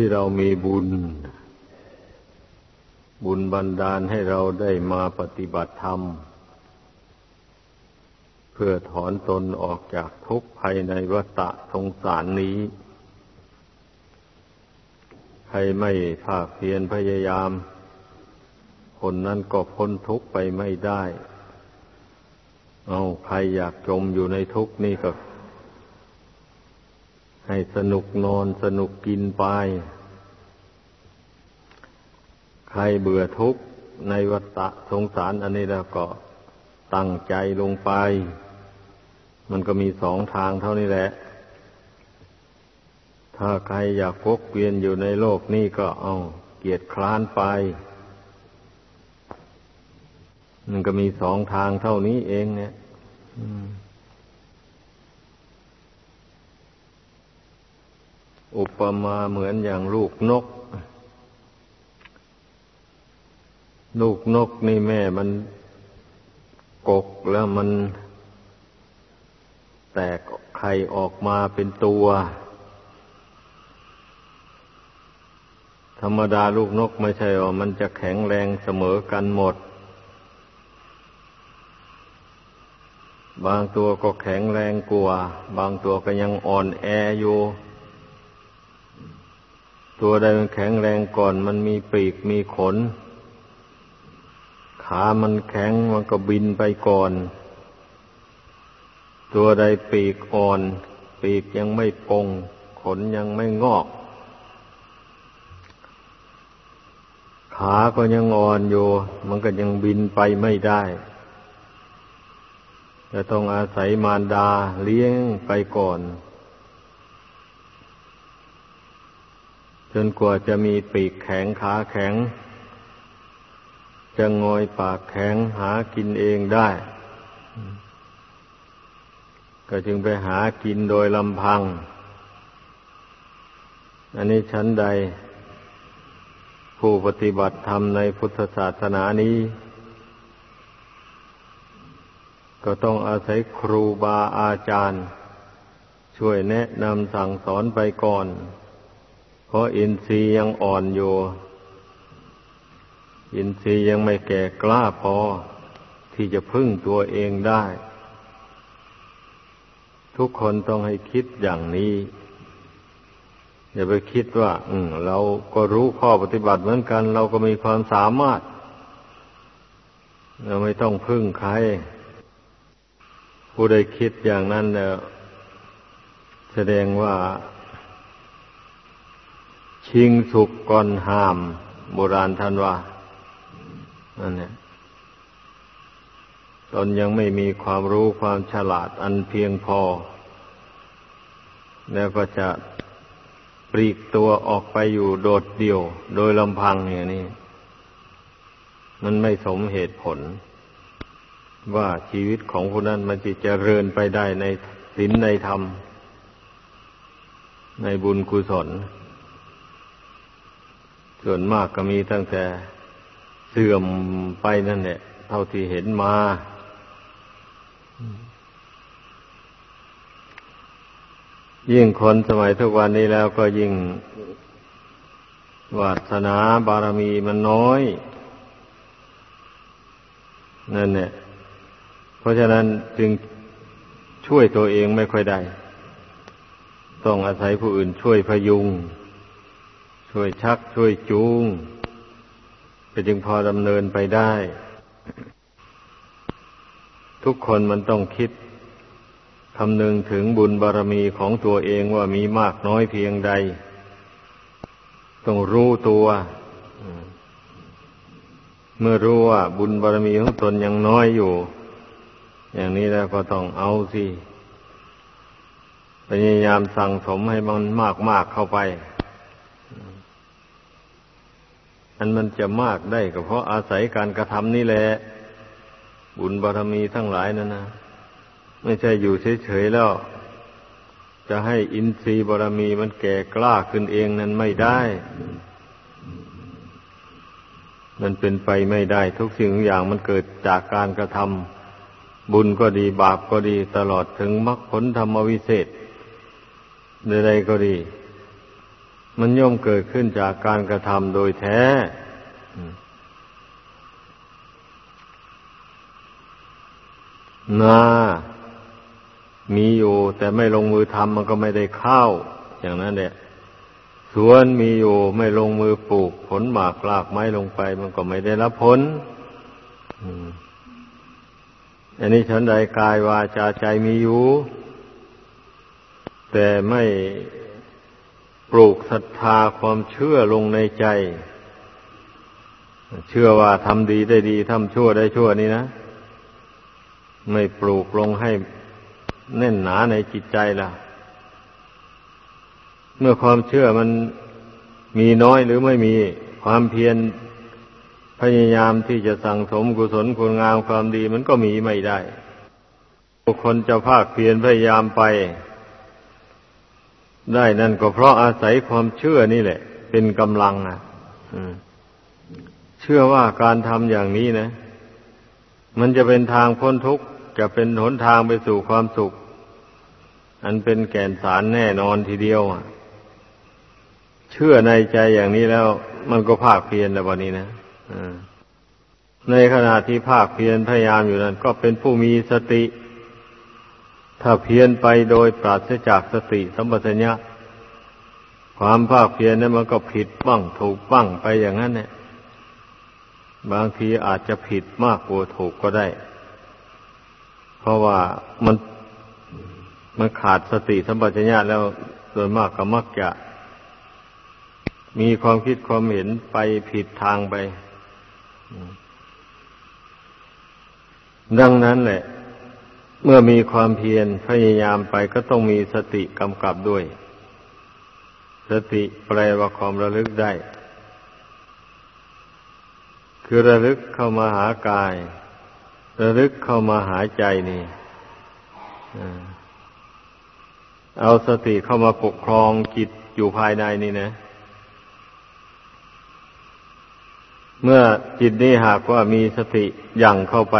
ที่เรามีบุญ บุญบันดาลให้เราได้มาปฏิบัติธรรม เพื่อถอนตนออกจากทุกข์ภายในวัฏสงสารนี้ ใครไม่ภาคเพียรพยายาม คนนั้นก็พ้นทุกข์ไปไม่ได้ เอาใครอยากจมอยู่ในทุกข์นี่ก็ ให้สนุกนอนสนุกกินไป ใครเบื่อทุกข์ในวัฏสงสารอันนี้แล้วก็ตั้งใจลงไป มันก็มีสองทางเท่านี้แหละ ถ้าใครอยากพกเวียนอยู่ในโลกนี้ก็เอาเกียรติคร้านไป มันก็มีสองทางเท่านี้เองเนี่ย อืม อุปมาเหมือนอย่างลูกนก ลูกนกนี่แม่มันกกแล้วมันแตกไข่ออกมาเป็นตัว ธรรมดาลูกนกไม่ใช่ว่ามันจะแข็งแรงเสมอกันหมด บางตัวก็แข็งแรงกว่า บางตัวก็ยังอ่อนแออยู่ ตัวใดมันแข็งแรงก่อน มันมีปีกมีขน ขามันแข็งมันก็บินไปก่อน ตัวใดปีกอ่อน ปีกยังไม่ปง ขนยังไม่งอก ขาก็ยังอ่อนอยู่ มันก็ยังบินไปไม่ได้จะต้องอาศัยมารดาเลี้ยงไปก่อน จนกว่าจะมีปีกแข็งขาแข็ง จะงอยปากแข็งหากินเองได้ ก็จึงไปหากินโดยลำพัง อันนี้ชั้นใด ผู้ปฏิบัติธรรมในพุทธศาสนานี้ ก็ต้องอาศัยครูบาอาจารย์ ช่วยแนะนำสั่งสอนไปก่อน เพราะอินทรีย์ยังอ่อนอยู่ อินทรีย์ยังไม่แก่กล้าพอ ที่จะพึ่งตัวเองได้ ทุกคนต้องให้คิดอย่างนี้ อย่าไปคิดว่า อืมเราก็รู้ข้อปฏิบัติเหมือนกัน เราก็มีความสามารถ เราไม่ต้องพึ่งใคร ผู้ใดคิดอย่างนั้นเนี่ยแสดงว่า ชิงสุกก่อนหาม โบราณท่านว่านั่นเนี่ยตนยังไม่มีความรู้ความฉลาดอันเพียงพอ แล้วก็จะปลีกตัวออกไปอยู่โดดเดี่ยว โดยลำพังอย่างนี้ มันไม่สมเหตุผล ว่าชีวิตของผู้นั้นมันจะเจริญไปได้ในศีลในธรรม ในบุญกุศล ส่วนมากก็มีตั้งแต่เสื่อมไปนั่นแหละเท่าที่เห็นมา ยิ่งคนสมัยทุกวันนี้แล้วก็ยิ่งวาสนาบารมีมันน้อย นั่นเนี่ยเพราะฉะนั้นจึงช่วยตัวเองไม่ค่อยได้ ต้องอาศัยผู้อื่นช่วยพยุง ช่วยชักช่วยจูงก็จึงพอดำเนินไปได้ ทุกคนมันต้องคิดคำนึงถึงบุญบารรมีของตัวเองว่ามีมากน้อยเพียงใด ต้องรู้ตัว เมื่อรู้ว่าบุญบารรมีของตนยังน้อยอยู่ อย่างนี้แล้วก็ต้องเอาสิพยายามสั่งสมให้มันมากๆเข้าไป อันมันจะมากได้ก็เพราะอาศัยการกระทำนี่แหละบุญบารมีทั้งหลายนั่นนะไม่ใช่อยู่เฉยๆแล้ว จะให้อินทรีย์บารมีมันแก่กล้าขึ้นเองนั้นไม่ได้ มันเป็นไปไม่ได้ ทุกสิ่งทุกอย่างมันเกิดจากการกระทำบุญก็ดีบาปก็ดีตลอดถึงมรรคผลธรรมวิเศษใดๆก็ดี มันย่อมเกิดขึ้นจากการกระทำโดยแท้ นา มีอยู่ แต่ไม่ลงมือทำมันก็ไม่ได้ข้าว อย่างนั้นแหละสวนมีอยู่ไม่ลงมือปลูก ผลหมากลากไม้ลงไป มันก็ไม่ได้รับผลอันนี้ฉันใดกายวาจาใจมีอยู่ แต่ไม่ ปลูกศรัทธาความเชื่อลงในใจ เชื่อว่าทำดีได้ดีทำชั่วได้ชั่วนี่นะ ไม่ปลูกลงให้แน่นหนาในจิตใจล่ะ เมื่อความเชื่อมันมีน้อยหรือไม่มีความเพียรพยายามที่จะสั่งสมกุศลคุณงามความดีมันก็มีไม่ได้บุคคลจะภาคเพียรพยายามไป ได้นั่นก็เพราะอาศัยความเชื่อนี่แหละ เป็นกำลังอะเชื่อว่าการทำอย่างนี้นะ มันจะเป็นทางพ้นทุกข์จะเป็นหนทางไปสู่ความสุข อันเป็นแก่นสารแน่นอนทีเดียวอะเชื่อในใจอย่างนี้แล้ว มันก็ภาคเพียรแล้ววันนี้นะในขณะที่ภาคเพียรพยายามอยู่นั้น ก็เป็นผู้มีสติ ถ้าเพียรไปโดยปราศจากสติสัมปชัญญะความภาคเพียรนั้นมันก็ผิดบ้างถูกบ้างไปอย่างนั้นเนี่ยบางทีอาจจะผิดมากกว่าถูกก็ได้ เพราะว่ามันมันขาดสติสัมปชัญญะแล้วโดยมากก็มักจะ มีความคิดความเห็นไปผิดทางไป ดังนั้นแหละ เมื่อมีความเพียรพยายามไปก็ต้องมีสติกำกับด้วย สติแปลว่าความระลึกได้ คือระลึกเข้ามาหากาย ระลึกเข้ามาหาใจนี่เอาสติเข้ามาปกครองจิตอยู่ภายในนี่นะ เมื่อจิตนี้หากว่ามีสติยั่งเข้าไป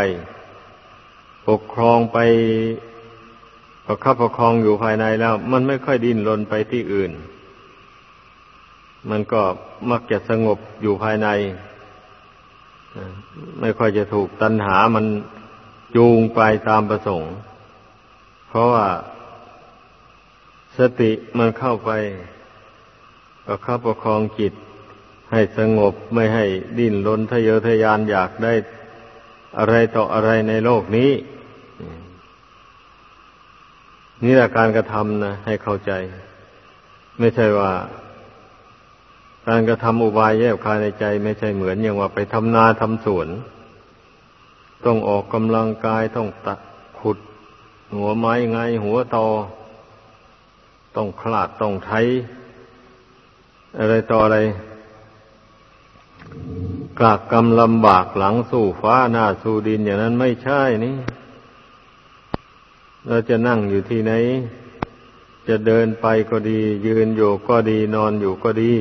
ปกครองไปประคับประคองอยู่ภายในแล้ว มันไม่ค่อยดิ้นรนไปที่อื่น มันก็มักจะสงบอยู่ภายใน ไม่ค่อยจะถูกตัณหามันจูงไปตามประสงค์ เพราะว่าสติมันเข้าไปประคับประคองจิต ให้สงบไม่ให้ดิ้นรนทะเยอทะยานอยากได้อะไรต่ออะไรในโลกนี้ นี่แหละการกระทำนะให้เข้าใจ ไม่ใช่ว่า การกระทำอุบายแยบคายในใจ ไม่ใช่เหมือนอย่างว่าไปทำนาทำสวน ต้องออกกำลังกายต้องตัดขุด หัวไม้ไงหัวตอต้องคลาดต้องไถอะไรต่ออะไรกากกรรมลำบากหลังสู่ฟ้าหน้าสู่ดินอย่างนั้นไม่ใช่นี่ เราจะนั่งอยู่ที่ไหน จะเดินไปก็ดี ยืนอยู่ก็ดีนอนอยู่ก็ดี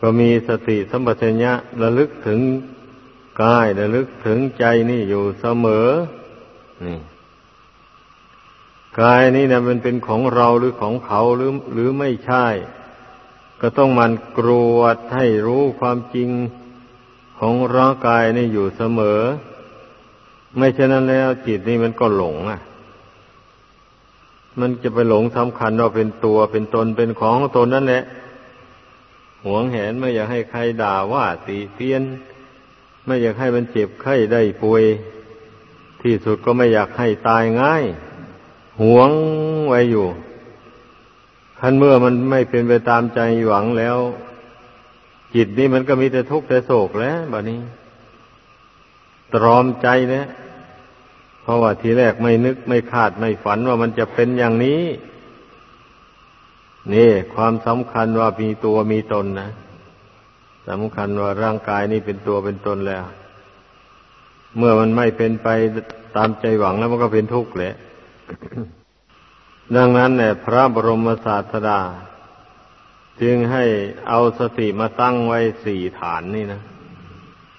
ก็มีสติสัมปชัญญะระลึกถึงกายระลึกถึงใจนี่อยู่เสมอ นี่กายนี่นะมันเป็นของเราหรือของเขาหรือ หรือไม่ใช่ ก็ต้องมันกรวดให้รู้ความจริงของร่างกายนี่อยู่เสมอ ไม่เช่นนั้นแล้วจิตนี่มันก็หลงอะ มันจะไปหลงสำคัญว่าเป็นตัวเป็นตนเป็นของตนนั่นแหละ หวงแหนไม่อยากให้ใครด่าว่าตีเตียน ไม่อยากให้มันเจ็บไข้ได้ป่วย ที่สุดก็ไม่อยากให้ตายง่าย หวงไว้อยู่ท่านเมื่อมันไม่เป็นไปตามใจหวังแล้ว จิตนี่มันก็มีแต่ทุกข์แต่โศกแล้วแบบนี้ ตรอมใจเนี่ย เพราะว่าทีแรกไม่นึกไม่คาดไม่ฝันว่ามันจะเป็นอย่างนี้ นี่ ความสำคัญว่ามีตัวมีตนนะสำคัญว่าร่างกายนี่เป็นตัวเป็นตนแล้ว เมื่อมันไม่เป็นไปตามใจหวังแล้วมันก็เป็นทุกข์แหละ ดังนั้นเนี่ยพระบรมศาสดา จึงให้เอาสติมาตั้งไว้สี่ฐานนี่นะ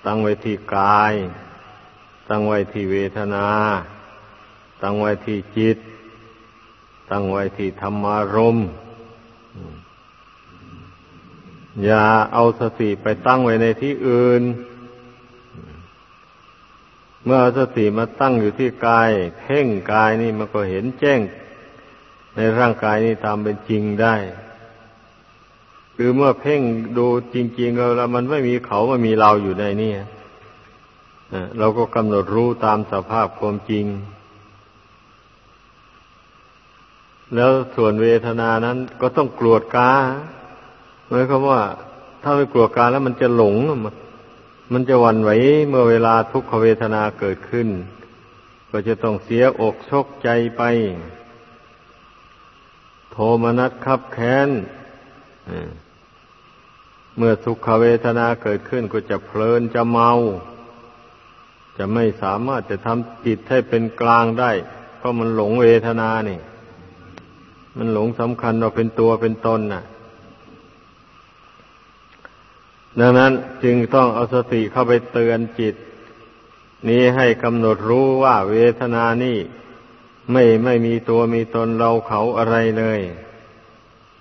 ตั้งไว้ที่กาย ตั้งไว้ที่เวทนา ตั้งไว้ที่จิต ตั้งไว้ที่ธรรมารมอย่าเอาสติไปตั้งไว้ในที่อื่น เมื่อสติมาตั้งอยู่ที่กาย เพ่งกายนี่มันก็เห็นแจ้ง ในร่างกายนี่ตามเป็นจริงได้คือเมื่อเพ่งดูจริง ๆ แล้วมันไม่มีเขาไม่มีเราอยู่ในนี่ เราก็กำหนดรู้ตามสภาพความจริง แล้วส่วนเวทนานั้นก็ต้องกลวดกาหมายความว่า ถ้าไม่กลวดกาแล้วมันจะหลง มันจะวันไหวเมื่อเวลาทุกขเวทนาเกิดขึ้น ก็จะต้องเสียอกชกใจไป โทมนัสขับแค้นเมื่อสุกขเวทนาเกิดขึ้นก็จะเพลินจะเมา จะไม่สามารถจะทำจิตให้เป็นกลางได้ เพราะมันหลงเวทนานี่ มันหลงสำคัญว่าเป็นตัวเป็นตนน่ะ ดังนั้นจึงต้องเอาสติเข้าไปเตือนจิต นี้ให้กำหนดรู้ว่าเวทนานี่ไม่ไม่มีตัวมีตนเราเขาอะไรเลย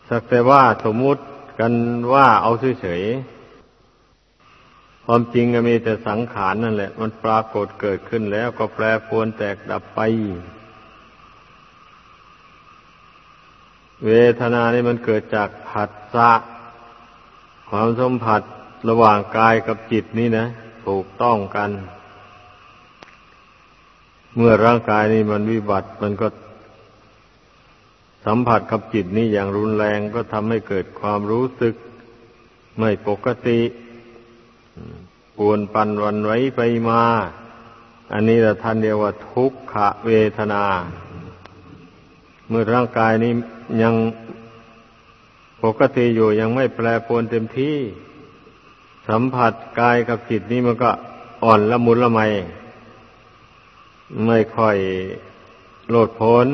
สักแต่ว่าสมมุติกันว่าเอาเฉยๆ ความจริงก็มีแต่สังขารนั่นแหละ มันปรากฏเกิดขึ้นแล้วก็แปรปรวนแตกดับไป เวทนานี่มันเกิดจากผัสสะความสัมผัสระหว่างกายกับจิตนี่นะ ถูกต้องกัน เมื่อร่างกายนี่มันวิบัติมันก็สัมผัสกับจิตนี้อย่างรุนแรงก็ทำให้เกิดความรู้สึก ไม่ปกติ ปวนปันวันไว้ไปมา อันนี้เราท่านเรียกว่าทุกขเวทนา เมื่อร่างกายนี้ยังปกติอยู่ยังไม่แปรปรวนเต็มที่ สัมผัสกายกับจิตนี้มันก็อ่อนละมุนละไม ไม่ค่อยโลดโผน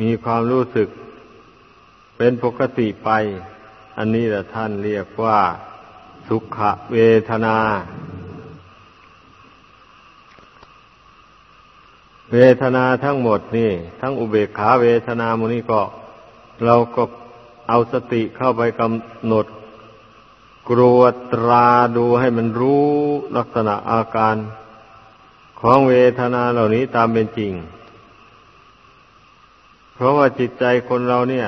มีความรู้สึกเป็นปกติไป อันนี้แหละท่านเรียกว่า สุขเวทนา เวทนาทั้งหมดนี่ ทั้งอุเบกขาเวทนาโมนี้ก็ เราก็เอาสติเข้าไปกำหนดกรวตราดูให้มันรู้ลักษณะอาการ ของเวทนาเหล่านี้ตามเป็นจริง เพราะว่าจิตใจคนเราเนี่ย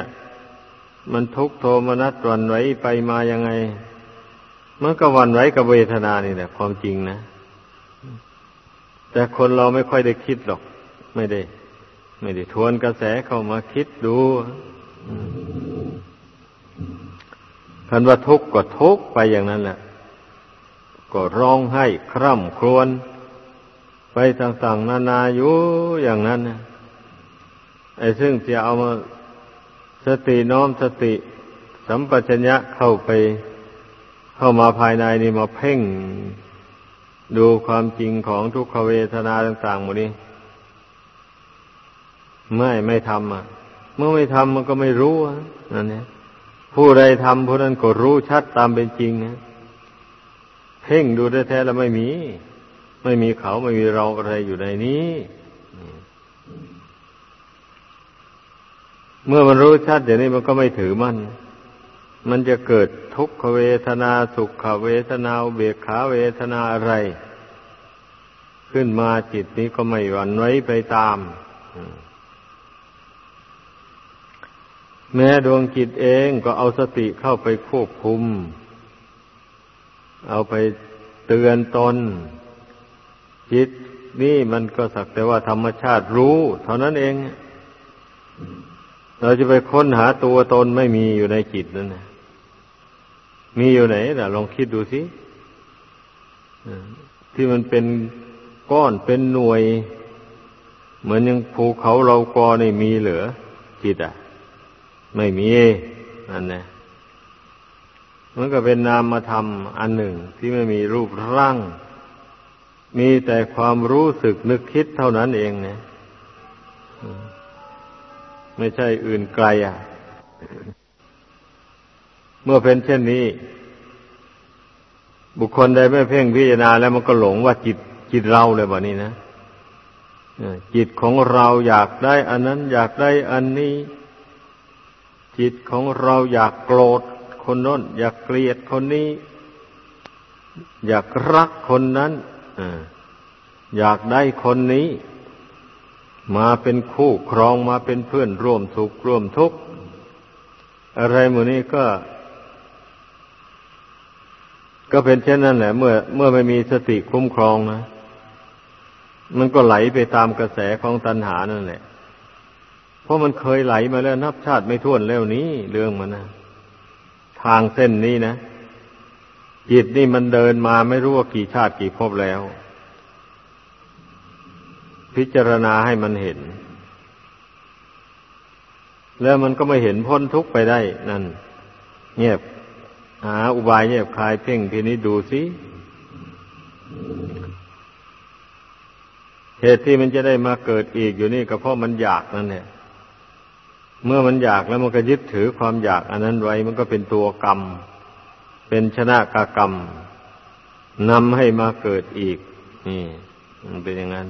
มันทุกโทมนัสวันไหวไปมายังไง มันก็วันไหวกับเวทนานี่แหละความจริงนะ แต่คนเราไม่ค่อยได้คิดหรอก ไม่ได้ ไม่ได้ทวนกระแสเข้ามาคิดดูคันว่าทุกข์ก็ทุกข์ไปอย่างนั้นแหละ ก็ร้องไห้คร่ำครวญไปต่างๆนานาอยู่อย่างนั้นนะไอ้ซึ่งจะเอามาสติน้อมสติ สัมปชัญญะเข้าไป เข้ามาภายในนี่มาเพ่ง ดูความจริงของทุกขเวทนาต่างๆหมดนี้ไม่ไม่ทำอะ เมื่อไม่ทำมันก็ไม่รู้นั่นเนี่ยผู้ใดทำผู้นั้นก็รู้ชัดตามเป็นจริงนะเพ่งดูแท้ๆแล้วไม่มี ไม่มีเขาไม่มีเราอะไรอยู่ในนี้ เมื่อมันรู้ชัดอย่างนี้มันก็ไม่ถือมั่น มันจะเกิดทุกขเวทนาสุขเวทนาเบียขาเวทนาอะไร ขึ้นมาจิตนี้ก็ไม่หวั่นไหวไปตาม แม้ดวงจิตเองก็เอาสติเข้าไปควบคุม เอาไปเตือนตน จิตนี่มันก็สักแต่ว่าธรรมชาติรู้ เท่านั้นเองเราจะไปค้นหาตัวตนไม่มีอยู่ในจิตนั่นนะ มีอยู่ไหนล่ะลองคิดดูสิที่มันเป็นก้อนเป็นหน่วย เหมือนยังภูเขาเรากอนี่มีเหลือจิตอะ ไม่มีนั่นนะมันก็เป็นนามธรรมอันหนึ่ง ที่ไม่มีรูปร่าง มีแต่ความรู้สึกนึกคิดเท่านั้นเองเนะไม่ใช่อื่นไกลอะ มื่อเป็นเช่นนี้ บุคคลใดไม่เพ่งพิจารณาแล้วมันก็หลงว่าจิตจิตเราเลยแบบนี้นะจิตของเราอยากได้อันนั้น อยากได้อันนี้ จิตของเราอยากโกรธคนน้น อยากเกลียดคนนี้ อยากรักคนนั้นอยากได้คนนี้ มาเป็นคู่ครองมาเป็นเพื่อนร่วมสุขร่วมทุกข์อะไรหมู่นี้ก็ ก็เป็นเช่นนั้นแหละ เมื่อเมื่อไม่มีสติคุ้มครองนะ มันก็ไหลไปตามกระแสของตัณหานั่นแหละ เพราะมันเคยไหลมาแล้วนับชาติไม่ท้วนแล้วนี้เรื่องมันนะทางเส้นนี้นะจิตนี่มันเดินมาไม่รู้ว่ากี่ชาติกี่ภพแล้ว พิจารณาให้มันเห็น แล้วมันก็ไม่เห็นพ้นทุกข์ไปได้นั่น เงียบ หาอุบายเงียบคลายเพ่งทีนี้ดูสิเหตุที่มันจะได้มาเกิดอีกอยู่นี่ก็เพราะมันอยากนั่นแหละเมื่อมันอยากแล้วมันก็ยึดถือความอยากอันนั้นไว้มันก็เป็นตัวกรรม เป็นชนะกากรรมนำให้มาเกิดอีก นี่ มันเป็นอย่างนั้น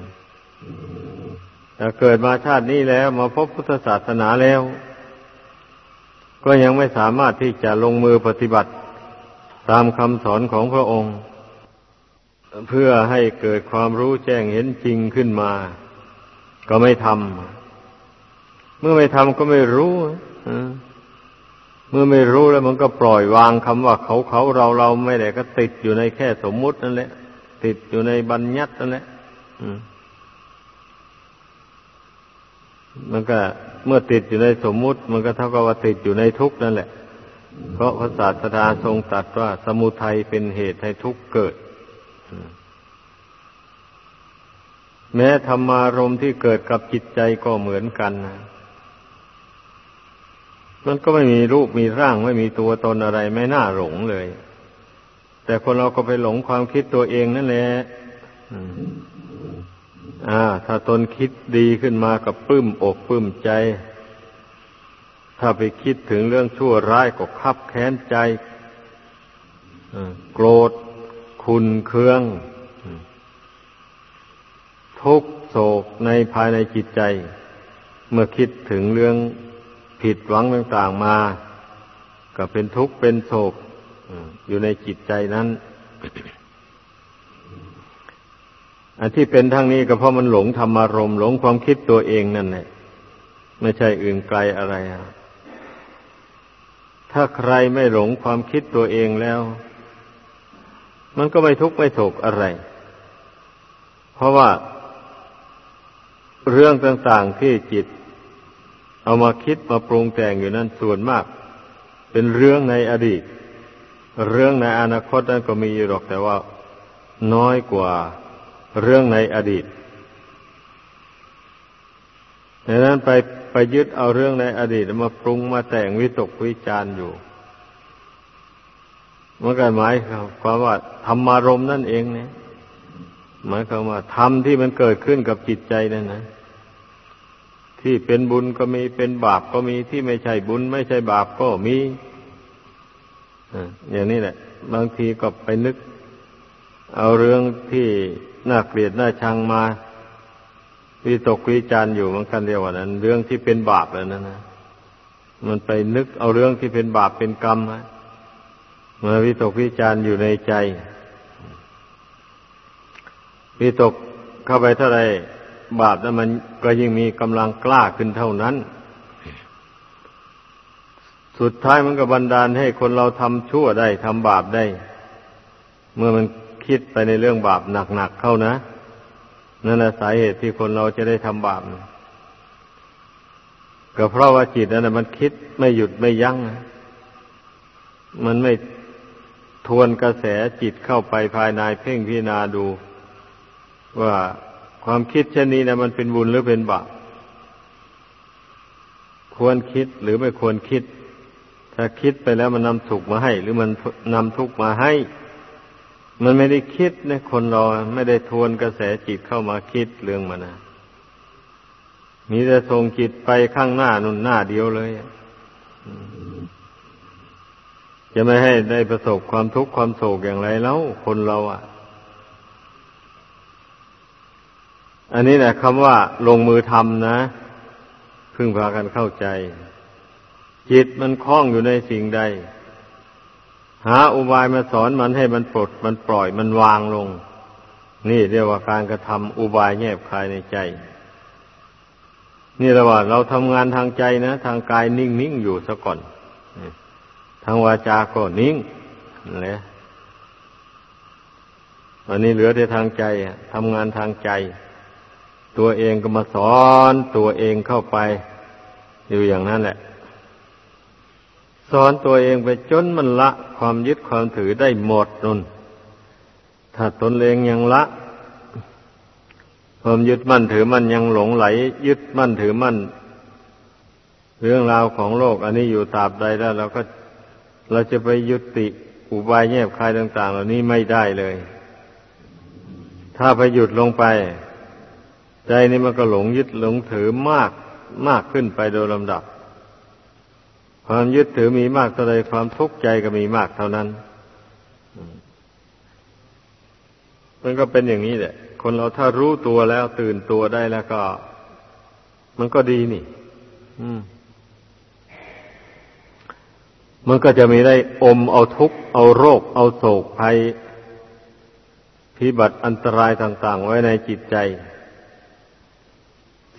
ถ้าเกิดมาชาตินี้แล้ว มาพบพุทธศาสนาแล้ว ก็ยังไม่สามารถที่จะลงมือปฏิบัติตามคำสอนของพระองค์ เพื่อให้เกิดความรู้แจ้งเห็นจริงขึ้นมา ก็ไม่ทำเมื่อไม่ทำก็ไม่รู้เมื่อไม่รู้แล้วมันก็ปล่อยวางคำว่าเขาเขาเราเราไม่ได้ก็ติดอยู่ในแค่สมมุตินั่นแหละ ติดอยู่ในบัญญัตินั่นแหละมันก็ เมื่อติดอยู่ในสมมุติ มันก็เท่ากับว่าติดอยู่ในทุกข์นั่นแหละ เพราะพระศาสดาทรงตรัสว่าสมุทัยเป็นเหตุให้ทุกข์เกิด แม้ธรรมารมที่เกิดกับจิตใจก็เหมือนกันนะมันก็ไม่มีรูปมีร่างไม่มีตัวตนอะไรไม่น่าหลงเลย แต่คนเราก็ไปหลงความคิดตัวเองนั่นแหละ ถ้าตนคิดดีขึ้นมากับปื้มอกปลื้มใจ ถ้าไปคิดถึงเรื่องชั่วร้ายก็คับแค้นใจโกรธ คุณเคือง ทุกโศกในภายในจิตใจ เมื่อคิดถึงเรื่องผิดหวังต่างๆมา ก็เป็นทุกข์เป็นโศกอยู่ในจิตใจนั้น อันที่เป็นทั้งนี้ก็เพราะมันหลงธรรมารมหลงความคิดตัวเองนั่นแหละไม่ใช่อื่นไกลอะไรถ้าใครไม่หลงความคิดตัวเองแล้ว มันก็ไม่ทุกข์ไม่โศกอะไร เพราะว่า เรื่องต่างๆที่จิต เอามาคิดมาปรุงแต่งอยู่นั้นส่วนมาก เป็นเรื่องในอดีต เรื่องในอนาคตนั้นก็มีอยู่หรอกแต่ว่า น้อยกว่า เรื่องในอดีตดังนั้นไปไปยึดเอาเรื่องในอดีตมาปรุงมาแต่งวิตกวิจารณ์อยู่เมันก็หมายความว่าธรรมารมนั่นเองเนี่ยหมายความว่าธรรมที่มันเกิดขึ้นกับจิตใจนั่นนะที่เป็นบุญก็มีเป็นบาปก็มีที่ไม่ใช่บุญ ไม่ใช่บาปก็มีอย่างนี้แหละ บางทีก็ไปนึก เอาเรื่องที่ น่าเกลียดน่าชังมาวิตกวิจารอยู่มันกันเดียวนั้น เรื่องที่เป็นบาปแล้วนั่นนะมันไปนึกเอาเรื่องที่เป็นบาปเป็นกรรมมาวิตกวิจารอยู่ในใจวิตกเข้าไปเท่าไรบาปนั้นมันก็ยิ่งมีกำลังกล้าขึ้นเท่านั้น สุดท้ายมันก็บันดาลให้คนเราทำชั่วได้ทำบาปได้ เมื่อมัน คิดไปในเรื่องบาปหนักๆเข้านะนั่นแหละสาเหตุที่คนเราจะได้ทำบาปก็เพราะว่าจิตนั้นมันคิดไม่หยุดไม่ยัง้ง มันไม่ทวนกระแสจิตเข้าไปภายในเพ่งพิจารณาดู ว่าความคิดเช่นนี้นะมันเป็นบุญหรือเป็นบาป ควรคิดหรือไม่ควรคิด ถ้าคิดไปแล้วมันนำสุขมาให้ หรือมันนำทุกข์มาให้ มันไม่ได้คิดนะคนเราไม่ได้ทวนกระแสจิตเข้ามาคิดเรื่องมันนะมีแต่ส่งจิตไปข้างหน้านุ่นหน้าเดียวเลยจะไม่ให้ได้ประสบความทุกข์ความโศกอย่างไรแล้วคนเราอะ อันนี้แหละคำว่าลงมือทำนะพึ่งพากันเข้าใจ จิตมันคล้องอยู่ในสิ่งใด หาอุบายมาสอนมันให้มันปลดมันปล่อยมันวางลง นี่เรียกว่าการกระทำอุบายแยบคายในใจ นี่ระหว่าเราทำงานทางใจนะ ทางกายนิ่งนิ่งอยู่ซะก่อนทางวาจาก็นิ่งนละวันนี้เหลือแต่ทางใจทำงานทางใจ ตัวเองก็มาสอนตัวเองเข้าไป อยู่อย่างนั้นแหละ สอนตัวเองไปจนมันละความยึดความถือได้หมดนุนถ้าตนเองยังละ ความยึดมั่นถือมั่นยังหลงไหล ยึดมั่นถือมั่น เรื่องราวของโลก อันนี้อยู่ตราบใดแล้วเราก็เราจะไปยุติอุบายแยบคายต่าง ๆ เหล่านี้ไม่ได้เลย ถ้าไปหยุดลงไป ใจนี้มันก็หลงยึดหลงถือมากมากขึ้นไปโดยลำดับ ความยึดถือมีมากเท่าใดความทุกข์ใจก็มีมากเท่านั้นมันก็เป็นอย่างนี้แหละ คนเราถ้ารู้ตัวแล้วตื่นตัวได้แล้วก็ มันก็ดีนี่ อืม มันก็จะมีได้อมเอาทุกข์เอาโรค เอาโศกภัยพิบัติอันตรายต่าง ๆ ไว้ในจิตใจ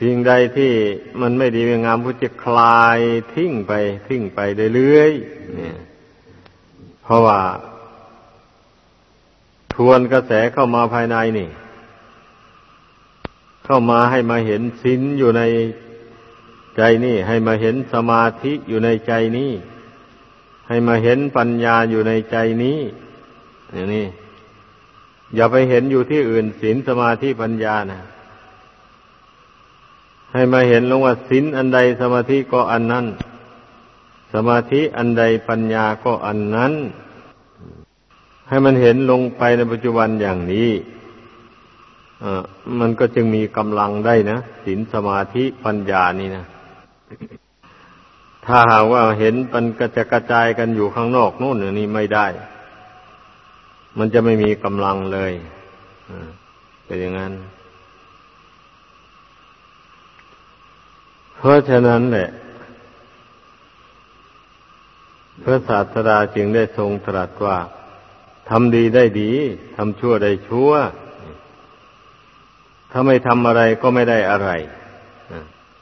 สิ่งใดที่มันไม่ดีไม่งามพุทจะคลายทิ้งไปทิ้งไปเรื่อยๆเนี่ย เพราะว่า ทวนกระแสเข้ามาภายในนี่ เข้ามาให้มาเห็นศีลอยู่ในใจนี่ ให้มาเห็นสมาธิอยู่ในใจนี่ให้มาเห็นปัญญาอยู่ในใจนี้อย่างนี้อย่าไปเห็นอยู่ที่อื่นศีลสมาธิปัญญานะ ให้มาเห็นลงว่าศีลอันใดสมาธิก็อันนั้น สมาธิอันใดปัญญาก็อันนั้น ให้มันเห็นลงไปในปัจจุบันอย่างนี้มันก็จึงมีกำลังได้นะศีลสมาธิปัญญานี่นะถ้าหากว่าเห็นมันกระจะกระจายกันอยู่ข้างนอกนู่นนี่ไม่ได้ มันจะไม่มีกำลังเลยเป็นอย่างนั้น เพราะฉะนั้นแหละ พระศาสดาจึงได้ทรงตรัสว่าทำดีได้ดีทำชั่วได้ชั่ว ถ้าไม่ทำอะไรก็ไม่ได้อะไร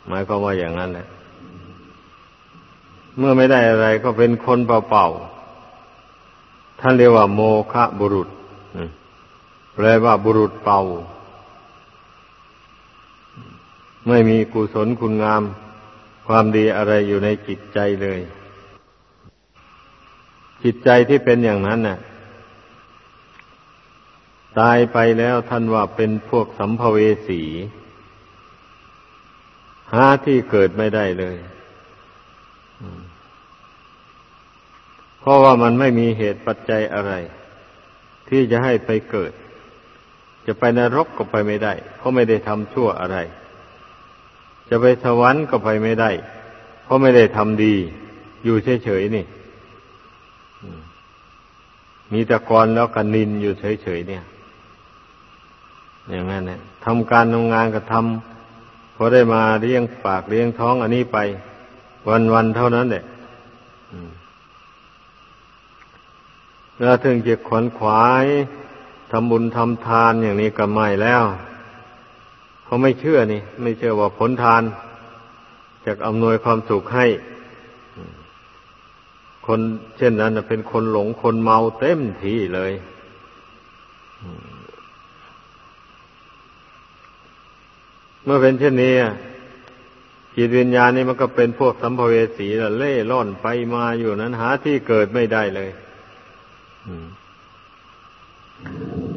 หมายความว่าอย่างนั้นแหละเมื่อไม่ได้อะไรก็เป็นคนเปล่าๆท่านเรียกว่า โมฆะบุรุษแปลว่าบุรุษเป่า ไม่มีกุศลคุณงาม ความดีอะไรอยู่ในจิตใจเลย จิตใจที่เป็นอย่างนั้นน่ะ ตายไปแล้วท่านว่าเป็นพวกสัมภเวสี หาที่เกิดไม่ได้เลย เพราะว่ามันไม่มีเหตุปัจจัยอะไร ที่จะให้ไปเกิด จะไปนรกก็ไปไม่ได้ เพราะไม่ได้ทำชั่วอะไร จะไปสวรรค์ก็ไปไม่ได้ เพราะไม่ได้ทำดี อยู่เฉยๆนี่ มีตะกอนแล้วกันนินอยู่เฉยๆเนี่ย อย่างนั้นเนี่ยทำการทำงานก็ทำพอได้มาเลี้ยงปากเลี้ยงท้องอันนี้ไป วันๆเท่านั้นแหละแล้วถึงจะขวนขวายทำบุญทำทานอย่างนี้ก็ไม่แล้ว เขาไม่เชื่อนี่ ไม่เชื่อว่าผลทานจะอำนวยความสุขให้ คนเช่นนั้นเป็นคนหลงคนเมาเต็มทีเลยเมื่อเป็นเช่นนี้จิตวิญญาณนี่มันก็เป็นพวกสัมภเวสีละเล่ร่อนไปมาอยู่นั้นหาที่เกิดไม่ได้เลย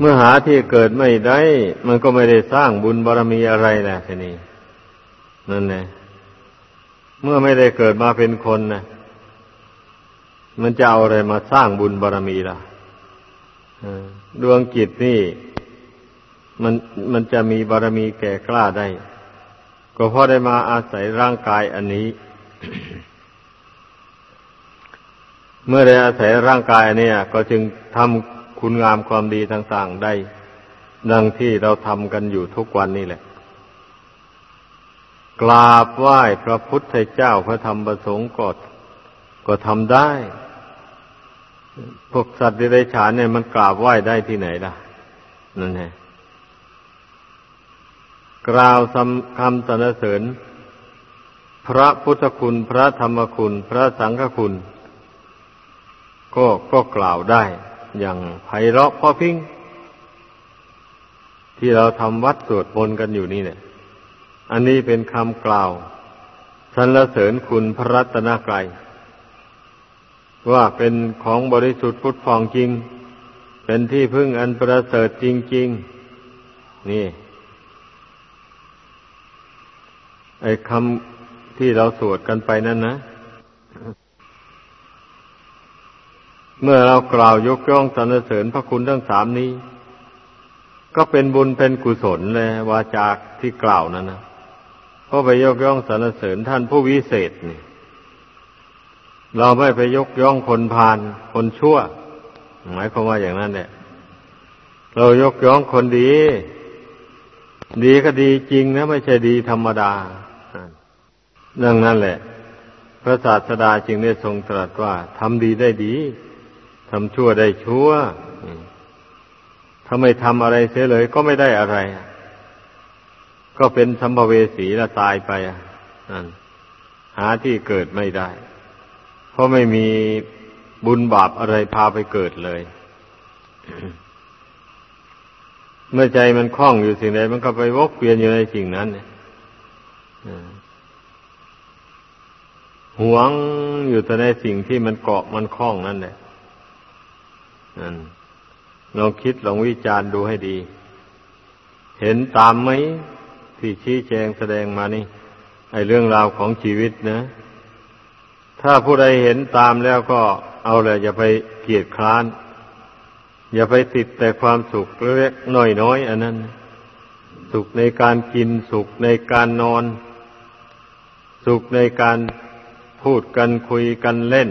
เมื่อหาที่เกิดไม่ได้ มันก็ไม่ได้สร้างบุญบารรมีอะไรแหละทีนี้นั่นแหละเมื่อไม่ได้เกิดมาเป็นคนนะมันจะเอาอะไรมาสร้างบุญบารรมีล่ะดวงจิตนี่ มันมันจะมีบารรมีแก่กล้าได้ ก็เพราะได้มาอาศัยร่างกายอันนี้ เมื่อได้อาศัยร่างกายเนี่ย ก็จึงทำ คุณงามความดีต่างๆได้ ดังที่เราทำกันอยู่ทุกวันนี่แหละ กราบไหว้พระพุทธเจ้าพระธรรมประสงค์กดก็ทำได้ พวกสัตว์ดิเรกชันเนี่ยมันกราบไหว้ได้ที่ไหนล่ะ นั่นไงกล่าวคำสรรเสริญ พระพุทธคุณ พระธรรมคุณ พระสังฆคุณ ก็ก็กล่าวได้ อย่างไพเราะพ่อพิงที่เราทำวัดสวดมนต์กันอยู่นี่เนี่ย อันนี้เป็นคำกล่าวสรรเสริญคุณพระรัตนกรัยว่าเป็นของบริสุทธิ์พุทธฟองจริง เป็นที่พึ่งอันประเสริฐจริง ๆ นี่ไอ้คำที่เราสวดกันไปนั่นนะ เมื่อเรากล่าวยกย่องสรรเสริญพระคุณทั้งสามนี้ ก็เป็นบุญเป็นกุศลเลยวาจากที่กล่าวนั้นนะเพราะไปยกย่องสรรเสริญท่านผู้วิเศษนี่ เราไม่ไปยกย่องคนพาลคนชั่ว หมายความว่าอย่างนั้นเนี่ยเรายกย่องคนดี ดีก็ดีจริงนะไม่ใช่ดีธรรมดาดังนั้นแหละ พระศาสดาจึงได้ทรงตรัสว่าทำดีได้ดี ทำชั่วได้ชั่วถ้าไม่ทำอะไรเสียเลย ก็ไม่ได้อะไร ก็เป็นสัมภเวสีละตายไปหาที่เกิดไม่ได้ เพราะไม่มีบุญบาปอะไรพาไปเกิดเลย เมื่อใจมันคล้องอยู่สิ่งใดมันก็ไปวกเปลี่ยนอยู่ในสิ่งนั้นหวงอยู่แต่ในสิ่งที่มันเกาะมันคล้องนั่นแหละ ลองคิดลองวิจารณ์ดูให้ดี เห็นตามไหมที่ชี้แจงแสดงมานี่ไอเรื่องราวของชีวิตนะ ถ้าผู้ใดเห็นตามแล้วก็เอาเลยอย่าไปเกียดคร้าน อย่าไปติดแต่ความสุขเล็กน้อยน้อยอันนั้น สุขในการกินสุขในการนอน สุขในการพูดกันคุยกันเล่น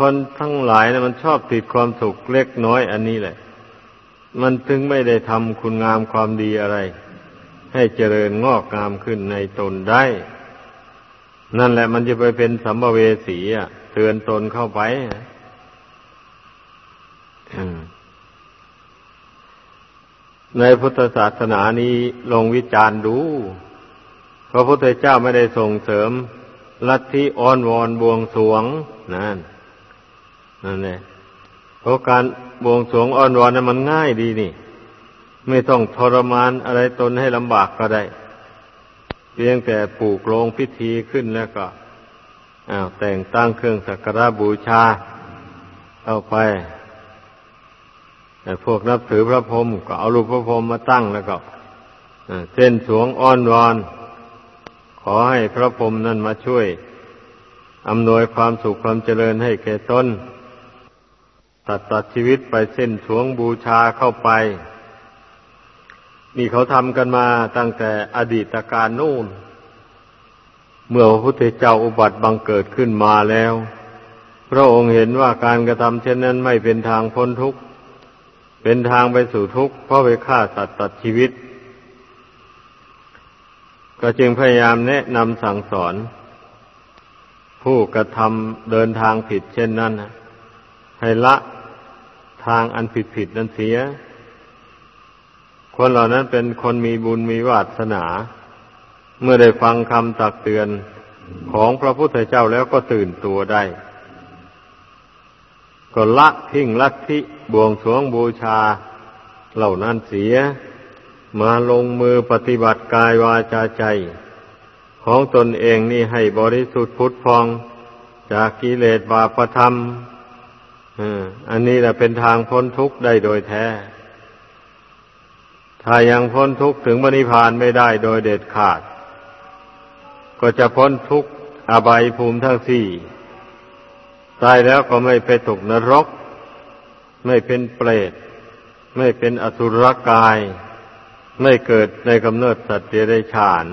คนทั้งหลายนะมันชอบติดความสุขเล็กน้อยอันนี้แหละ มันถึงไม่ได้ทำคุณงามความดีอะไร ให้เจริญงอกงามขึ้นในตนได้ นั่นแหละมันจะไปเป็นสัมภเวสีอะ เตือนตนเข้าไปในพุทธศาสนานี้ลงวิจารณ์ดู พระพุทธเจ้าไม่ได้ส่งเสริมลัทธิอ้อนวอนบวงสวงนั่น นั่นแหละเพราะการบวงสรวงอ้อนวอนนั้นมันง่ายดีนี่ ไม่ต้องทรมานอะไรตนให้ลำบากก็ได้ เพียงแต่ปลูกโรงพิธีขึ้นแล้วก็อ้าวแต่งตั้งเครื่องสักการะบูชาเอาไปแต่พวกนับถือพระพรหมก็เอารูปพระพรหมมาตั้งแล้วก็เส้นสวงอ้อนวอน ขอให้พระพรหมนั่นมาช่วยอำนวยความสุขความเจริญให้แก่ตน ตัดตัดชีวิตไปเส้นสวงบูชาเข้าไป นี่เขาทำกันมาตั้งแต่อดีตการนู่น เมื่อพระพุทธเจ้าอุบัติบังเกิดขึ้นมาแล้ว พระองค์เห็นว่าการกระทำเช่นนั้นไม่เป็นทางพ้นทุกข์เป็นทางไปสู่ทุกข์เพราะไปฆ่าสัตว์ตัดชีวิต ก็จึงพยายามแนะนำสั่งสอน ผู้กระทำเดินทางผิดเช่นนั้น ให้ละทางอันผิดผิดนั้นเสีย คนเหล่านั้นเป็นคนมีบุญมีวาสนา เมื่อได้ฟังคำตักเตือนของพระพุทธเจ้าแล้วก็ตื่นตัวได้ ก็ละทิ้งลัทธิบวงสรวงบูชา เหล่านั้นเสีย มาลงมือปฏิบัติกายวาจาใจ ของตนเองนี่ให้บริสุทธิ์พุทธฟอง จากกิเลสบาปธรรม อันนี้แหละเป็นทางพ้นทุกข์ได้โดยแท้ ถ้ายังพ้นทุกข์ถึงมรรคานไม่ได้โดยเด็ดขาด ก็จะพ้นทุกข์อบายภูมิทั้งสี่ ตายแล้วก็ไม่ไปตกนรก ไม่เป็นเปรต ไม่เป็นอสุรกาย ไม่เกิดในกำเนิดสัตว์เดรัจฉาน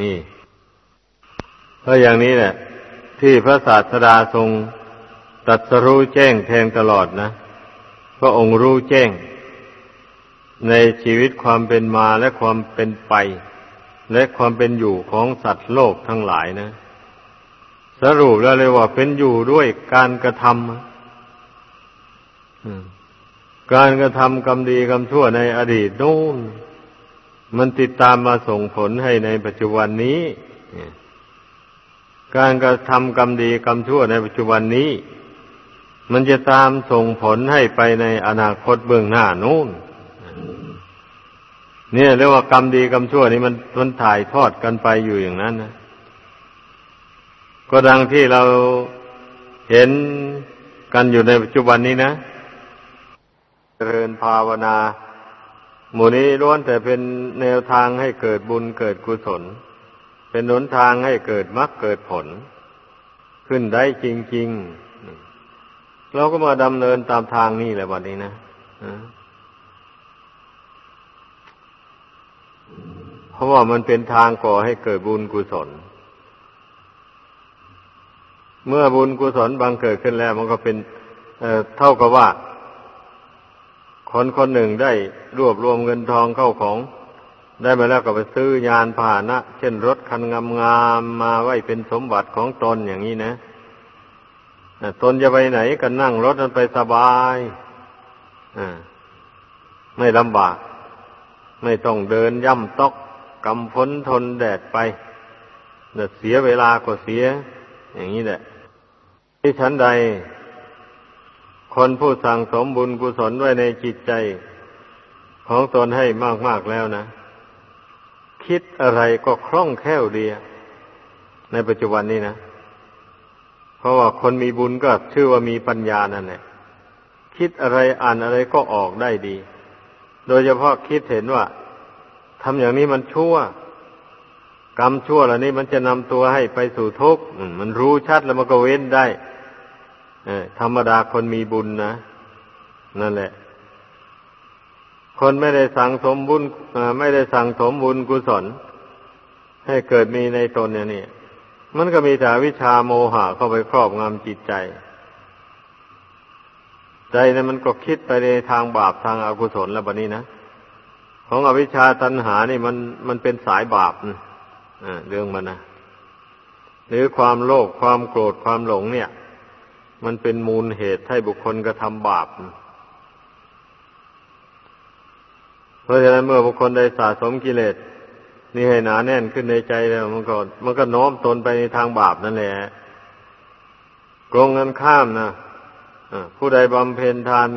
นี่เพราะอย่างนี้แหละที่พระศาสดาทรง ตัดสรู้แจ้งแทงตลอดนะพระองค์รู้แจ้ง ในชีวิตความเป็นมาและความเป็นไป และความเป็นอยู่ของสัตว์โลกทั้งหลายนะ สรุปแล้วเลยว่าเป็นอยู่ด้วยการกระทำการกระทำกรรมดีกรรมชั่วในอดีตนู่นมันติดตามมาส่งผลให้ในปัจจุบันนี้ การกระทำกรรมดีกรรมชั่วในปัจจุบันนี้ มันจะตามส่งผลให้ไปในอนาคตเบื้องหน้านู่น เนี่ยเรียกว่ากรรมดีกรรมชั่วนี่มันมันถ่ายทอดกันไปอยู่อย่างนั้นนะก็ดังที่เราเห็นกันอยู่ในปัจจุบันนี้นะเจริญภาวนา หมู่นี้ล้วนแต่เป็นแนวทางให้เกิดบุญเกิดกุศล เป็นหนทางให้เกิดมรรคเกิดผล ขึ้นได้จริง ๆ เราก็มาดำเนินตามทางนี้แหละวันนี้นะเพราะว่ามันเป็นทางก่อให้เกิดบุญกุศล เมื่อบุญกุศลบังเกิดขึ้นแล้ว มันก็เป็นเเท่ากับว่า คนคนหนึ่งได้รวบรวมเงินทองเข้าของ ได้มาแล้วก็ไปซื้อยานพาหนะ เช่นรถคันงามๆมาไว้เป็นสมบัติของตนอย่างนี้นะ ตนจะไปไหนก็นั่งรถนั้นไปสบายไม่ลำบาก ไม่ต้องเดินย่ำตอกกำฝนทนแดดไปเสียเวลาก็เสีย อย่างนี้แหละ ที่ฉันใด คนผู้สั่งสมบุญกุศลไว้ในจิตใจ ของตนให้มากๆแล้วนะ คิดอะไรก็คล่องแคล่วดีในปัจจุบันนี้นะ เพราะว่าคนมีบุญก็ชื่อว่ามีปัญญานั่นแหละคิดอะไรอ่านอะไรก็ออกได้ดี โดยเฉพาะคิดเห็นว่าทำอย่างนี้มันชั่ว กรรมชั่วเหล่านี้มันจะนำตัวให้ไปสู่ทุกข์มันรู้ชัดแล้วมันก็เว้นได้ธรรมดาคนมีบุญนะนั่นแหละ คนไม่ได้สั่งสมบุญไม่ได้สั่งสมบุญกุศล ให้เกิดมีในตนเนี่ยนี่ มันก็มีแต่วิชาโมหะเข้าไปครอบงำจิตใจ ใจนั้นมันก็คิดไปในทางบาปทางอากุศลแล้วบะนี้นะของอวิชชาตัณหานี่มันมันเป็นสายบาปนะเรื่องมันนะหรือความโลภความโกรธความหลงเนี่ย มันเป็นมูลเหตุให้บุคคลกระทำบาปเพราะฉะนั้นเมื่อบุคคลได้สะสมกิเลส นี่ให้หนาแน่นขึ้นในใจแล้ว มันก็มันก็โน้มตนไปในทางบาปนั่นแหละกรงกันข้ามนะผู้ใดบำเพ็ญทาน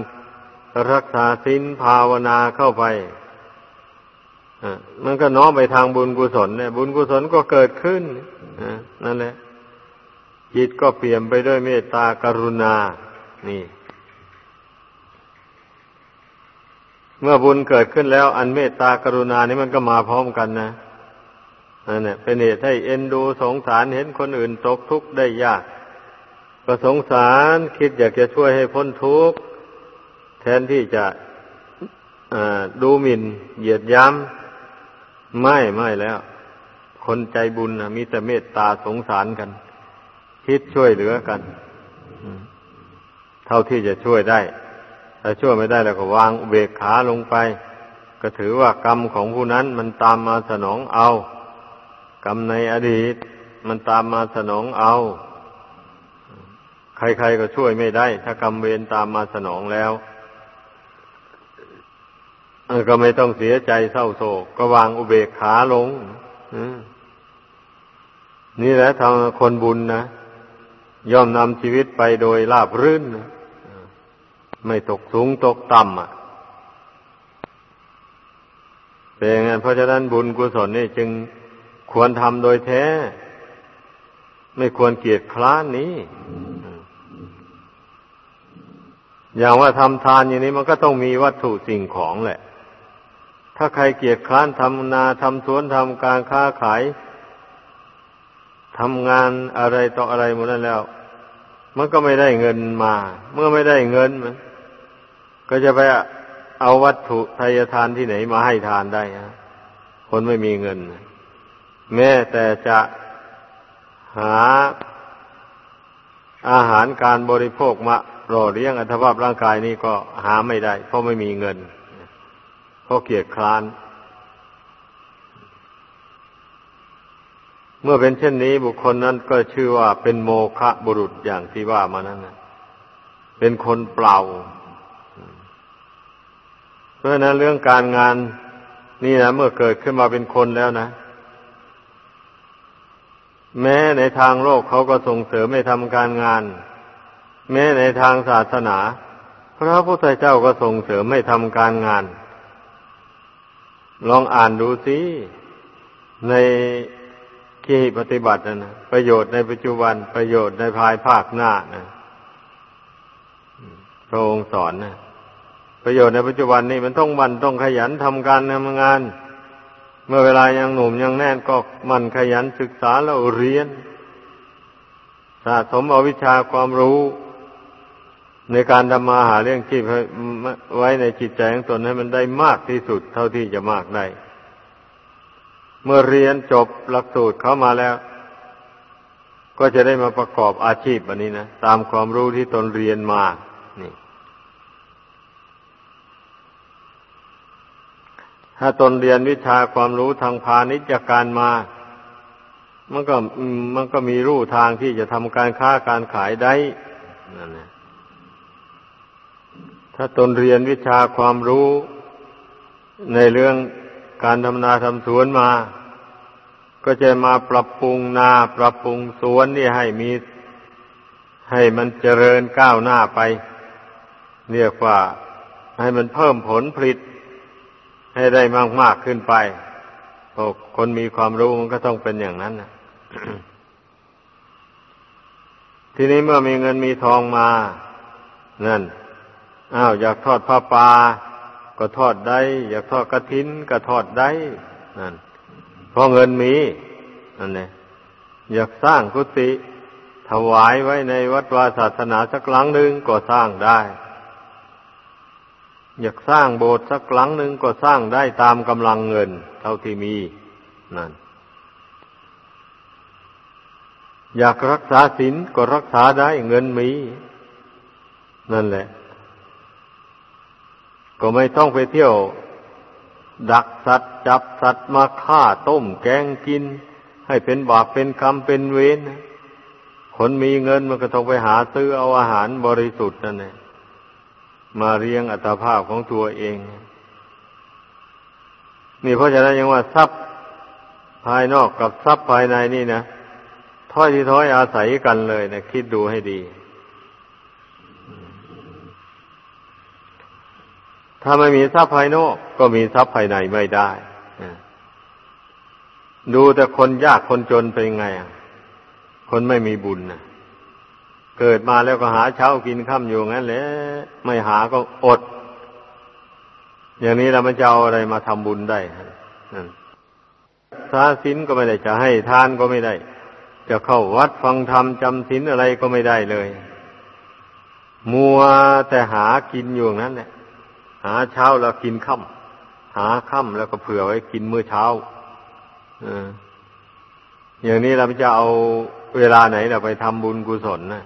รักษาศีลภาวนาเข้าไปมันก็น้อมไปทางบุญกุศลเนี่ย บุญกุศลก็เกิดขึ้นนั่นแหละจิตก็เปลี่ยนไปด้วยเมตตากรุณา นี่ เมื่อบุญเกิดขึ้นแล้ว อันเมตตากรุณานี่มันก็มาพร้อมกันนะนั่นแหละเป็นเหตุให้เอ็นดูสงสารเห็นคนอื่นตกทุกข์ได้ยากก็สงสารคิดอยากจะช่วยให้พ้นทุกข์แทนที่จะดูหมิ่นเหยียดย้ำไม่ไม่แล้ว คนใจบุญนะมีแต่เมตตาสงสารกัน คิดช่วยเหลือกัน เท่าที่จะช่วยได้ ถ้าช่วยไม่ได้แล้วก็วางเบกขาลงไป ก็ถือว่ากรรมของผู้นั้นมันตามมาสนองเอา กรรมในอดีต มันตามมาสนองเอา ใครๆก็ช่วยไม่ได้ ถ้ากรรมเวรตามมาสนองแล้วก็ไม่ต้องเสียใจเศร้าโศก ก็วางอุเบกขาลงนี่แหละทางคนบุญนะย่อมนำชีวิตไปโดยราบรื่น ไม่ตกสูงตกต่ำอะเป็นอย่างนั้นเพราะฉะนั้นบุญกุศลนี่จึงควรทำโดยแท้ ไม่ควรเกียจคร้านนี้ อย่างว่าทำทานอย่างนี้มันก็ต้องมีวัตถุสิ่งของแหละ ถ้าใครเกียจคร้านทำนาทำสวนทำการค้าขายทำงานอะไรต่ออะไรหมดนั้นแล้ว มันก็ไม่ได้เงินมา เมื่อไม่ได้เงินมัน ก็จะไปเอาวัตถุทายทานที่ไหนมาให้ทานได้ฮะคนไม่มีเงิน แม้แต่จะหาอาหารการบริโภคมาหล่อเลี้ยงอัตภาพร่างกายนี้ก็หาไม่ได้ เพราะไม่มีเงิน เพราะเกียจคร้าน เมื่อเป็นเช่นนี้บุคคลนั้นก็ชื่อว่าเป็นโมฆะบุรุษอย่างที่ว่ามานั้นนะเป็นคนเปล่า เพราะนั้นเรื่องการงานนี่นะเมื่อเกิดขึ้นมาเป็นคนแล้วนะ แม้ในทางโลกเขาก็ส่งเสริมให้ทำการงาน แม้ในทางศาสนา พระพุทธเจ้าก็ส่งเสริมให้ทำการงาน ลองอ่านดูสิในที่ปฏิบัตินะนะประโยชน์ในปัจจุบันประโยชน์ในภายภาคหน้านะพระองค์สอนนะ ประโยชน์ในปัจจุบันนี่มันต้องมันต้องขยันทำการทำงาน เมื่อเวลายังหนุ่มยังแน่นก็มันขยันศึกษาแล้วเรียน สะสมเอาวิชาความรู้ ในการทำมาหาเรื่องชีพไว้ในจิตใจของตนให้มันได้มากที่สุดเท่าที่จะมากได้ เมื่อเรียนจบหลักสูตรเข้ามาแล้ว ก็จะได้มาประกอบอาชีพอันนี้นะตามความรู้ที่ตนเรียนมานี่ ถ้าตนเรียนวิชาความรู้ทางพาณิชยการมา มันก็มันก็มีรูทางที่จะทำการค้าการขายได้นั่นแหละถ้าตนเรียนวิชาความรู้ในเรื่องการทำนาทำสวนมา ก็จะมาปรับปรุงนาปรับปรุงสวนนี่ให้มี ให้มันเจริญก้าวหน้าไปเรียกว่าให้มันเพิ่มผลผลิต ให้ได้มากมากขึ้นไปพวกคนมีความรู้มันก็ต้องเป็นอย่างนั้นนะทีนี้เมื่อมีเงินมีทองมา นั่น อ้าว อยากทอดผ้าป่าก็ทอดได้ อยากทอดกระถินก็ทอดได้ นั่นเพราะเงินมี นั่นเองอยากสร้างกุฏิถวายไว้ในวัดวาศาสนาสักหลังหนึ่งก็สร้างได้ อยากสร้างโบสถ์สักหลังหนึ่งก็สร้างได้ตามกำลังเงิน เท่าที่มีนั่น อยากรักษาศีลก็รักษาได้เงินมี นั่นแหละ ก็ไม่ต้องไปเที่ยว ดักสัตว์จับสัตว์มาฆ่าต้มแกงกิน ให้เป็นบาปเป็นกรรมเป็นเวรคนมีเงินมันก็ต้องไปหาซื้อเอาอาหารบริสุทธิ์นั่นแหละ มาเรียงอัตภาพของตัวเอง นี่เพราะฉะนั้นยังว่าทรัพย์ภายนอกกับทรัพย์ภายในนี่นะถ้อยที่ถ้อยอาศัยกันเลยนะคิดดูให้ดี ถ้าไม่มีทรัพย์ภายนอกก็มีทรัพย์ภายในไม่ได้ดูแต่คนยากคนจนเป็นไงอะคนไม่มีบุญนะ เกิดมาแล้วก็หาเช้ากินค่ำอยู่งั้นแหละไม่หาก็อด อย่างนี้เรามันจะเอาอะไรมาทำบุญได้นั่นสาสินก็ไม่ได้จะให้ทานก็ไม่ได้ จะเข้าวัดฟังธรรมจำสินอะไรก็ไม่ได้เลย มัวแต่หากินอยู่นั้นแหละหาเช้าแล้วกินค่ำหาค่ำแล้วก็เผื่อไว้กินมื้อเช้าออย่างนี้เราจะเอาเวลาไหนเราไปทำบุญกุศลนะ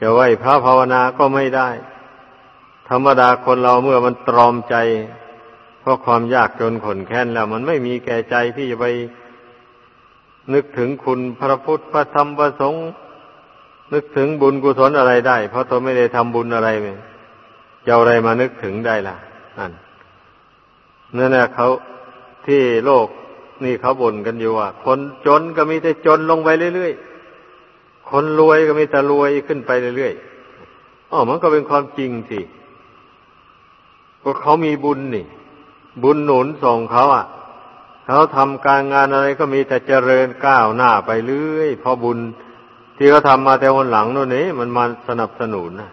จะไหวพระภาวนาก็ไม่ได้ ธรรมดาคนเราเมื่อมันตรอมใจ เพราะความยากจนขนแค้นแล้ว มันไม่มีแก่ใจที่จะไปนึกถึงคุณพระพุทธพระธรรมพระสงฆ์นึกถึงบุญกุศลอะไรได้ เพราะตนไม่ได้ทำบุญอะไรเลยจะอะไรมานึกถึงได้ล่ะนั่นนั่นแหละเขาที่โลกนี่เขาบ่นกันอยู่ว่าคนจนก็มีแต่จนลงไปเรื่อยๆ คนรวยก็มีแต่รวยขึ้นไปเรื่อยๆอ๋อมันก็เป็นความจริงสิก็เขามีบุญนี่ บุญหนุนส่งเขาอะ เขาทำการงานอะไรก็มีแต่เจริญก้าวหน้าไปเรื่อยเพราะบุญที่เขาทำมาแต่วันหลังโน่นนี่มันมาสนับสนุนนะ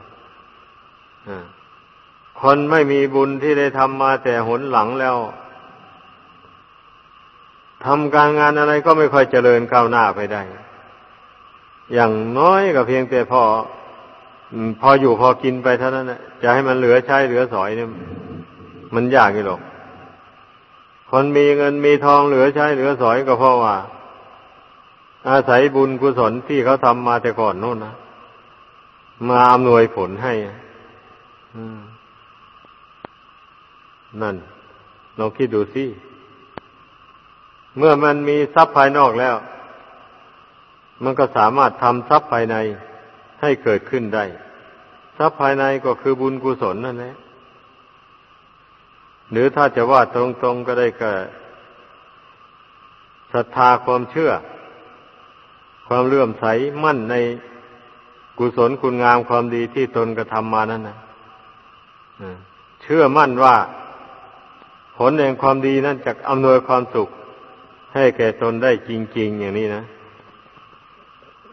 คนไม่มีบุญที่ได้ทำมาแต่หนหลังแล้วทำการงานอะไรก็ไม่ค่อยเจริญก้าวหน้าไปได้ อย่างน้อยก็เพียงแต่พอพออยู่พอกินไปเท่านั้นแหละจะให้มันเหลือใช้เหลือสอยเนี่ย มันยากอยู่หรอก คนมีเงินมีทองเหลือใช้เหลือสอยก็เพราะว่า อาศัยบุญกุศลที่เขาทำมาแต่ก่อนโน่นนะมาอำนวยผลให้นั่นลองคิดดูสิ เมื่อมันมีทรัพย์ภายนอกแล้ว มันก็สามารถทำทรัพย์ภายในให้เกิดขึ้นได้ ทรัพย์ภายในก็คือบุญกุศลนั่นแหละหรือถ้าจะว่าตรงๆก็ได้ก็ศรัทธาความเชื่อ ความเลื่อมใสมั่นในกุศลคุณงามความดีที่ตนกระทำมานั่นนะเชื่อมั่นว่า ผลแห่งความดีนั้นจะอำนวยความสุข ให้แก่ตนได้จริง ๆ อย่างนี้นะ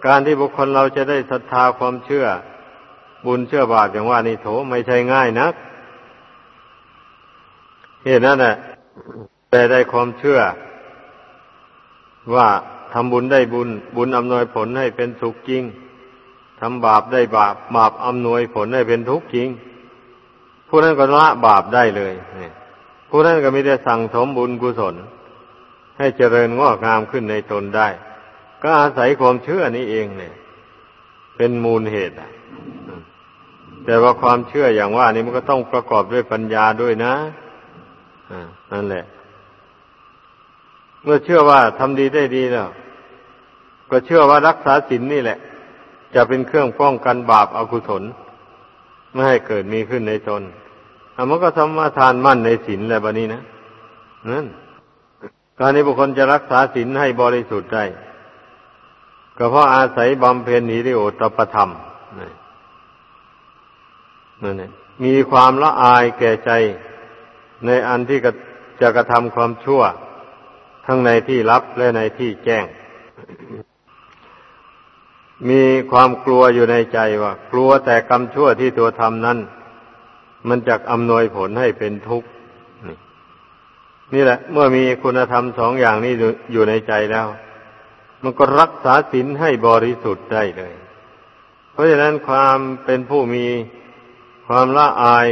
การที่บุคคลเราจะได้ศรัทธาความเชื่อ บุญเชื่อบาปอย่างว่านี่โถไม่ใช่ง่ายนักเหตุนั้นแหละแต่ได้ความเชื่อ ว่าทำบุญได้บุญ บุญอำนวยผลให้เป็นสุขจริงทำบาปได้บาปบาปอำนวยผลให้เป็นทุกข์จริง ผู้นั้นก็ละบาปได้เลยผู้นั้นก็ไม่ได้สั่งสมบุญกุศล ให้เจริญงอกงามขึ้นในตนได้ ก็อาศัยความเชื่อนี้เองเนี่ย เป็นมูลเหตุอะแต่ว่าความเชื่ออย่างว่านี้มันก็ต้องประกอบด้วยปัญญาด้วยนะอ่านั่นแหละ เมื่อเชื่อว่าทำดีได้ดีแล้ว ก็เชื่อว่ารักษาศีลนนี่แหละ จะเป็นเครื่องป้องกันบาปอากุศล ไม่ให้เกิดมีขึ้นในตนอมันก็สมาทานมั่นในศีลแล้วบนี้นะนั่นการนี้บุคคลจะรักษาศีลให้บริสุทธิ์ได้ ก็เพราะอาศัยบำเพ็ญนิริโอตปธรรมนั่นเองมีความละอายแก่ใจ ในอันที่จะกระทำความชั่ว ทั้งในที่ลับและในที่แจ้ง มีความกลัวอยู่ในใจว่า กลัวแต่กรรมชั่วที่ตัวทำนั้น มันจะอำนวยผลให้เป็นทุกข์นี่แหละ เมื่อมีคุณธรรมสองอย่างนี้อยู่ในใจแล้ว มันก็รักษาศีลให้บริสุทธิ์ได้เลย เพราะฉะนั้นความเป็นผู้มีความละอาย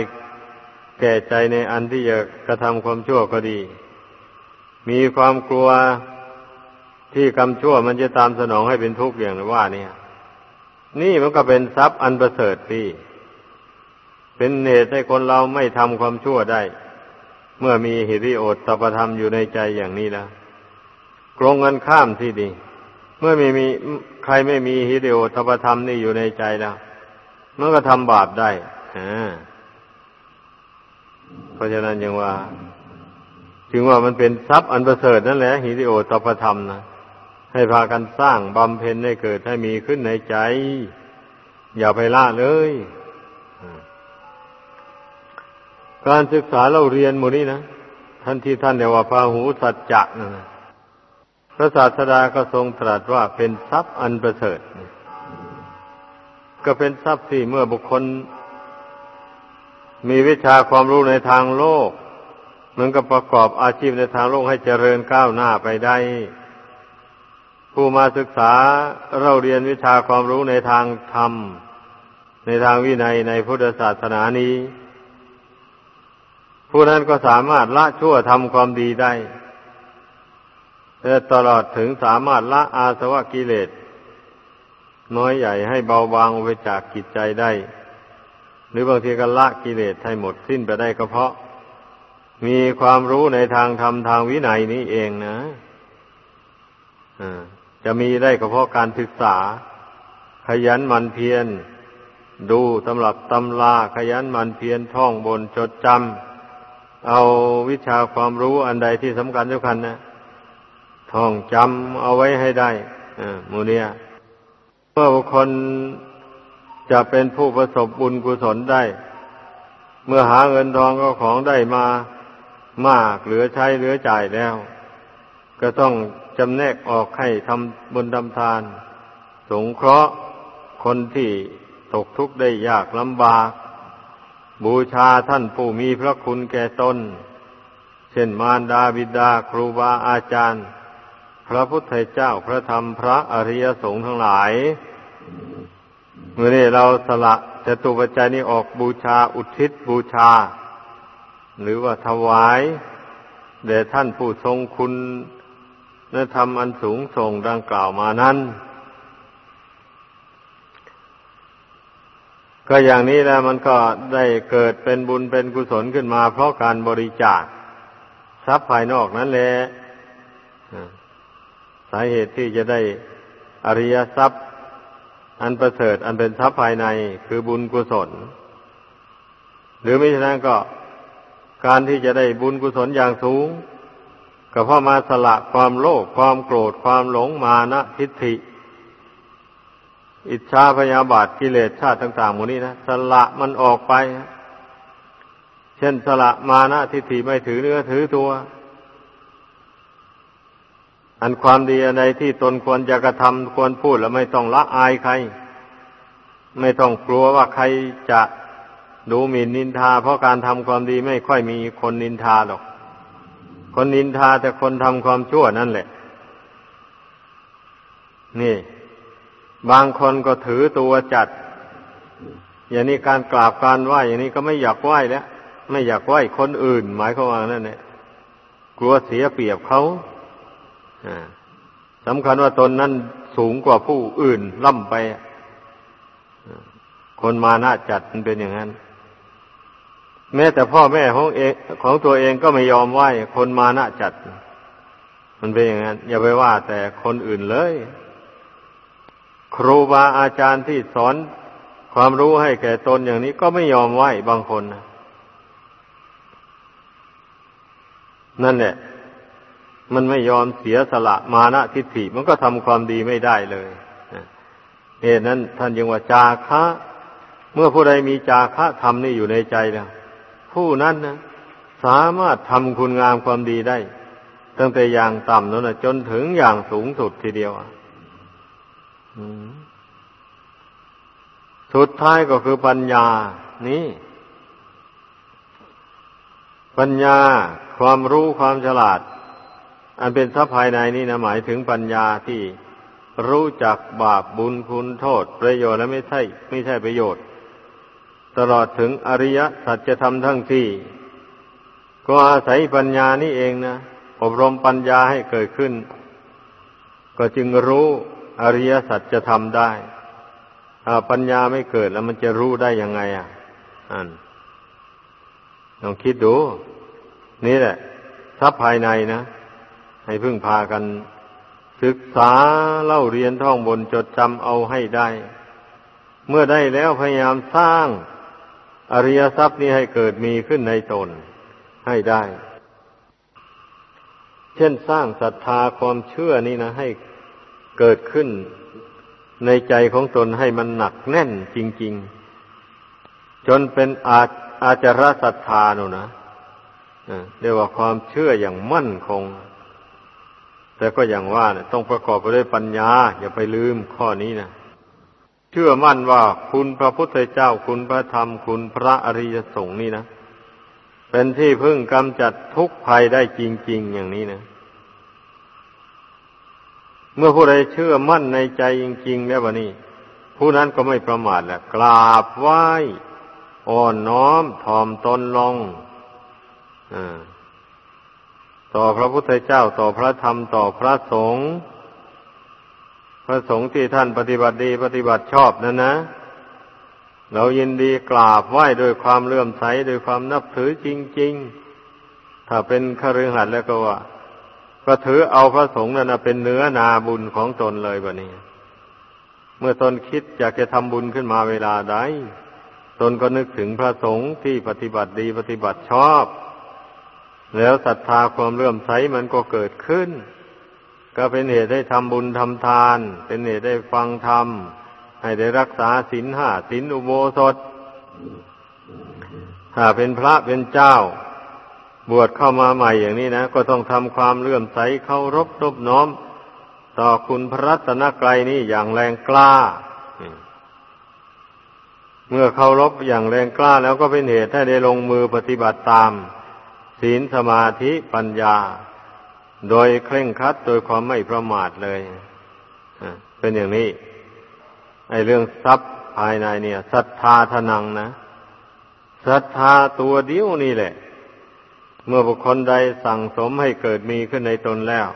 แก่ใจในอันที่จะกระทำความชั่วก็ดี มีความกลัวที่กรรมชั่วมันจะตามสนองให้เป็นทุกข์อย่างว่าเนี่ย นี่มันก็เป็นทรัพย์อันประเสริฐที่ เป็นเหตุให้คนเราไม่ทำความชั่วได้ เมื่อมีหิริโอตตปธรรมอยู่ในใจอย่างนี้แล้วกรงกันข้ามที่ดี เมื่อไม่มีใครไม่มีหิริโอตปธรรมนี่อยู่ในใจแล้วมันก็ทำบาปได้เพราะฉะนั้นยังว่าจึงว่ามันเป็นทรัพย์อันประเสริฐนั่นแหละหิริโอตปธรรมนะให้พากันสร้างบำเพ็ญให้เกิดให้มีขึ้นในใจ อย่าไปละเลยการศึกษาเราเรียนหมดนี้นะท่านที่ท่านเรียกว่าพาหูสัจจะนะ ระศาสดาก็ทรงตรัสว่าเป็นทรัพย์อันประเสริฐ ก็เป็นทรัพย์ที่เมื่อบุคคล มีวิชาความรู้ในทางโลกมันก็ประกอบอาชีพในทางโลกให้เจริญก้าวหน้าไปได้ ผู้มาศึกษาเราเรียนวิชาความรู้ในทางธรรม ในทางวินัยในพุทธศาสนานี้ ผู้นั้นก็สามารถละชั่วทำความดีได้ และตลอดถึงสามารถละอาสวะกิเลส น้อยใหญ่ให้เบาบางไปจากกิจใจได้ หรือบางทีก็ละกิเลสให้หมดสิ้นไปได้ก็เพราะ มีความรู้ในทางธรรมทางวินัยนี้เองนะจะมีได้ก็เพราะการศึกษา ขยันมันเพียรดูตำรับตำลาขยันมันเพียรท่องบนจดจำเอาวิชาความรู้อันใดที่สำคัญสำคัญนะ ท่องจำเอาไว้ให้ได้มูเนียเมื่อบุคคลจะเป็นผู้ประสบบุญกุศลได้ เมื่อหาเงินทองก็ของได้มามากเหลือใช้เหลือจ่ายแล้ว ก็ต้องจำแนกออกให้ทำบุญทำทาน สงเคราะห์คนที่ตกทุกข์ได้ยากลำบาก บูชาท่านผู้มีพระคุณแก่ตน เช่นมารดาบิดาครูบาอาจารย์ พระพุทธเจ้าพระธรรมพระอริยสงฆ์ทั้งหลายเมื่อนี้เราสละจตุปัจจัยนี้ออกบูชาอุทิศบูชา หรือว่าถวายแด่ท่านผู้ทรงคุณและทำอันสูงส่งดังกล่าวมานั้น ก็อย่างนี้แล้วมันก็ได้เกิดเป็นบุญเป็นกุศลขึ้นมา เพราะการบริจาคทรัพย์ภายนอกนั้นแหละ สาเหตุที่จะได้อริยทรัพย์ อันประเสริฐอันเป็นทรัพย์ภายในคือบุญกุศล หรือไม่ฉะนั้นก็การที่จะได้บุญกุศลอย่างสูง ก็เพราะมาสละความโลภความโกรธความหลงมานะทิฏฐิ อิจฉาพยาบาทกิเลสชาติต่างๆหมดนี้นะสละมันออกไป เช่นสละมานะทิฏฐิไม่ถือเนื้อถือตัว อันความดีอะไรที่ตนควรจะกระทำควรพูดแล้วไม่ต้องละอายใคร ไม่ต้องกลัวว่าใครจะดูหมิ่นนินทา เพราะการทำความดีไม่ค่อยมีคนนินทาหรอก คนนินทาแต่คนทำความชั่วนั่นแหละ นี่ บางคนก็ถือตัวจัด อย่างนี้การกราบการไหว้อย่างนี้ก็ไม่อยากไหว้แล้ว ไม่อยากไหว้คนอื่น หมายความว่านั่นแหละกลัวเสียเปรียบเขา สำคัญว่าตนนั้นสูงกว่าผู้อื่นล่ำไป คนมาน่าจัดมันเป็นอย่างนั้น แม้แต่พ่อแม่ของเองของตัวเองก็ไม่ยอมไหว้คนมานะจัด มันเป็นอย่างนั้น อย่าไปว่าแต่คนอื่นเลย ครูบาอาจารย์ที่สอนความรู้ให้แก่ตนอย่างนี้ก็ไม่ยอมไหว้บางคนนะนั่นแหละ มันไม่ยอมเสียสละมานะทิฏฐิมันก็ทำความดีไม่ได้เลยเหตุนั้นท่านยังว่าจาคะ เมื่อผู้ใดมีจาคะธรรมนี่อยู่ในใจแล้วผู้นั้นนะสามารถทำคุณงามความดีได้ ตั้งแต่อย่างต่ำนั้นนะจนถึงอย่างสูงสุดทีเดียวสุดท้ายก็คือปัญญา นี่ ปัญญาความรู้ความฉลาด อันเป็นทรัพย์ภายในนี่นะหมายถึงปัญญาที่รู้จักบาปบุญคุณโทษ ประโยชน์และไม่ใช่ไม่ใช่ประโยชน์ ตลอดถึงอริยสัจธรรมทั้งสี่ก็อาศัยปัญญานี่เองนะอบรมปัญญาให้เกิดขึ้น ก็จึงรู้อริยสัจธรรมได้ถ้าปัญญาไม่เกิดแล้วมันจะรู้ได้ยังไง อะอันลองคิดดู นี่แหละทรัพย์ภายในนะ ให้พึ่งพากัน ศึกษาเล่าเรียนท่องบนจดจำเอาให้ได้ เมื่อได้แล้วพยายามสร้างอริยทรัพย์นี้ให้เกิดมีขึ้นในตนให้ได้ เช่นสร้างศรัทธาความเชื่อนี่นะ ให้เกิดขึ้นในใจของตนให้มันหนักแน่นจริง ๆ จนเป็นอาอาจารศรัทธาโนนะเรียกว่าความเชื่ออย่างมั่นคง แต่ก็อย่างว่าเนะต้องประกอบไปด้วยปัญญา อย่าไปลืมข้อนี้นะเชื่อมั่นว่าคุณพระพุทธเจ้าคุณพระธรรมคุณพระอริยสงฆ์นี่นะเป็นที่พึ่งกำจัดทุกภัยได้จริง ๆ อย่างนี้นะเมื่อผู้ใดเชื่อมั่นในใจจริง ๆ แล้ววะนี่ผู้นั้นก็ไม่ประมาทแหละกราบไหว้อ่อนน้อมถ่อมตนลงอ่า ต่อพระพุทธเจ้าต่อพระธรรมต่อพระสงฆ์พระสงฆ์ที่ท่านปฏิบัติดีปฏิบัติชอบนั่นนะ เรายินดีกราบไหว้โดยความเลื่อมใสโดยความนับถือจริง ๆ ถ้าเป็นคฤหัสถ์แล้วก็ว่าก็ถือเอาพระสงฆ์นั่นเป็นเนื้อนาบุญของตนเลยบะนี้ เมื่อตนคิดอยากจะทำบุญขึ้นมาเวลาใดตนก็นึกถึงพระสงฆ์ที่ปฏิบัติดีปฏิบัติชอบ แล้วศรัทธาความเลื่อมใสมันก็เกิดขึ้น ก็เป็นเหตุให้ทำบุญทำทาน เป็นเหตุได้ฟังธรรม ให้ได้รักษาศีลห้าศีลอุโบสถถ้าเป็นพระเป็นเจ้า บวชเข้ามาใหม่อย่างนี้นะ ก็ต้องทำความเลื่อมใสเคารพนบน้อม ต่อคุณพระรัตนกรัยนี่อย่างแรงกล้า เมื่อเคารพอย่างแรงกล้าแล้วก็เป็นเหตุให้ได้ลงมือปฏิบัติตาม ศีลสมาธิปัญญา โดยเคร่งครัดโดยความไม่ประมาทเลยเป็นอย่างนี้ไอเรื่องทรัพย์ภายในเนี่ยศรัทธาทนังนะศรัทธาตัวเดียวนี่แหละ เมื่อบุคคลใดสั่งสมให้เกิดมีขึ้นในตนแล้ว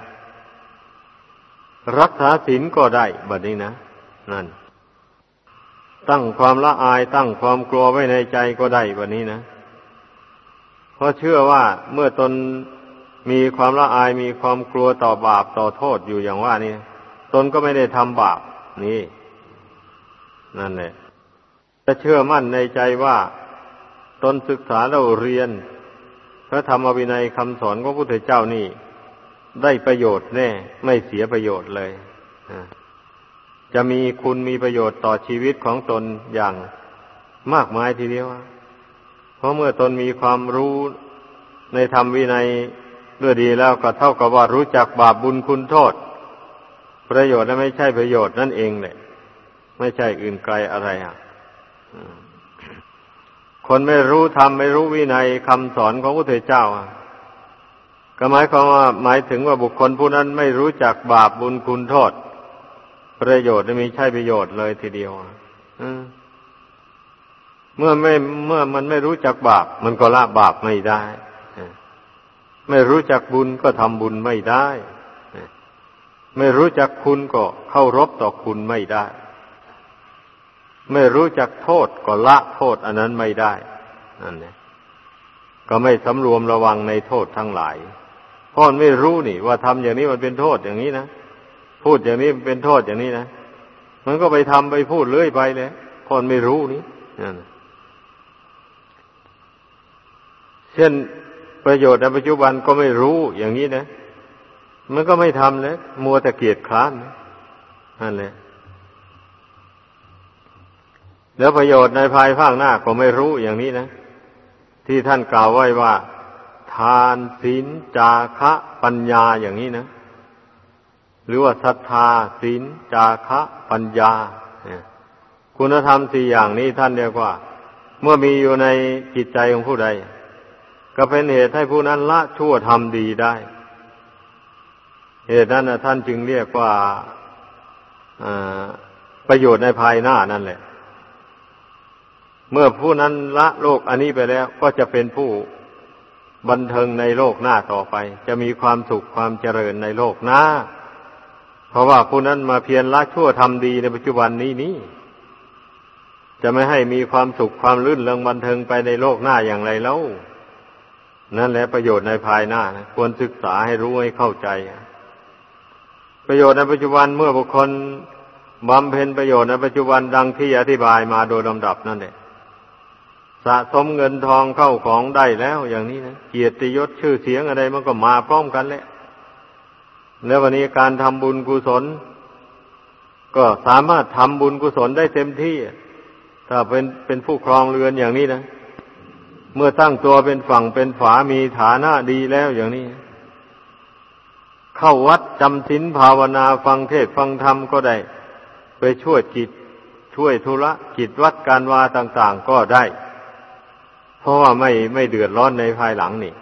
รักษาศีลก็ได้บัดนี้นะนั่น ตั้งความละอายตั้งความกลัวไว้ในใจก็ได้บัดนี้นะ เพราะเชื่อว่าเมื่อตนมีความละอายมีความกลัวต่อบาปต่อโทษอยู่อย่างว่านี่ตนก็ไม่ได้ทำบาปนี่ นั่นแหละจะเชื่อมั่นในใจว่า ตนศึกษาเราเรียน พระธรรมวินัยคำสอนของพระพุทธเจ้านี่ ได้ประโยชน์แน่ ไม่เสียประโยชน์เลยจะมีคุณมีประโยชน์ต่อชีวิตของตนอย่างมากมายทีเดียวเพ ราะเมื่อตนมีความรู้ในธรรมวินัยด้วยดีแล้วก็เท่ากับว่ารู้จักบาปบุญคุณโทษ ประโยชน์และไม่ใช่ประโยชน์นั่นเองแหละไม่ใช่อื่นไกลอะไรอะคนไม่รู้ธรรมไม่รู้วินัยคำสอนของพระพุทธเจ้าก็หมายความว่าหมายถึงว่าบุคคลผู้นั้นไม่รู้จักบาปบุญคุณโทษ ประโยชน์ไม่ใช่ประโยชน์เลยทีเดียว เมื่อไม่เมื่อมันไม่รู้จักบาป มันก็ละบาปไม่ได้ ไม่รู้จักบุญก็ทำบุญไม่ได้ ไม่รู้จักคุณก็เข้ารบต่อคุณไม่ได้ ไม่รู้จักโทษก็ละโทษอันนั้นไม่ได้นั่นเนี่ยก็ไม่สำรวมระวังในโทษทั้งหลายพราะไม่รู้นี่ ว่าทำอย่างนี้มันเป็นโทษอย่างนี้นะพูดอย่างนี้มันเป็นโทษอย่างนี้นะมันก็ไปทำไปพูดเลื่อยไปเลยพราะไม่รู้นี่นั่น เช่นประโยชน์ในปัจจุบันก็ไม่รู้อย่างนี้นะ มันก็ไม่ทำเลยมัวแต่เกียดคร้านนั่นแหละแล้วประโยชน์ในภายภาคหน้าก็ไม่รู้อย่างนี้นะ ที่ท่านกล่าวไว้ว่า ทานศีลจาคะปัญญาอย่างนี้นะ หรือว่าศรัทธาศีลจาคะปัญญาคุณธรรมสี่อย่างนี้ท่านเรียกว่า เมื่อมีอยู่ในจิตใจของผู้ใด ก็เป็นเหตุให้ผู้นั้นละชั่วทำดีได้ เหตุนั้นท่านจึงเรียกว่าประโยชน์ในภายหน้านั่นแหละ เมื่อผู้นั้นละโลกอันนี้ไปแล้ว ก็จะเป็นผู้บันเทิงในโลกหน้าต่อไป จะมีความสุขความเจริญในโลกหน้า เพราะว่าผู้นั้นมาเพียรละชั่วทำดีในปัจจุบันนี้นี้จะไม่ให้มีความสุขความลื่นเริงบันเทิงไปในโลกหน้าอย่างไรแล้ว นั่นแหละประโยชน์ในภายหน้านะควรศึกษาให้รู้ให้เข้าใจ ประโยชน์ในปัจจุบันเมื่อบุคคลบำเพ็ญประโยชน์ในปัจจุบันดังที่อธิบายมาโดยลำดับนั่นแหละสะสมเงินทองเข้าของได้แล้วอย่างนี้นะเกียรติยศชื่อเสียงอะไรมันก็มาพร้อมกันแหละแล้ววันนี้การทำบุญกุศล ก็สามารถทำบุญกุศลได้เต็มที่ ถ้าเป็นเป็นผู้ครองเรือนอย่างนี้นะ เมื่อตั้งตัวเป็นฝั่งเป็นฝามีฐานะดีแล้วอย่างนี้ เข้าวัดจำศีลภาวนาฟังเทศฟังธรรมก็ได้ ไปช่วยจิต ช่วยธุระกิจวัดการวาต่างๆก็ได้ เพราะว่าไม่ไม่เดือดร้อนในภายหลังนี่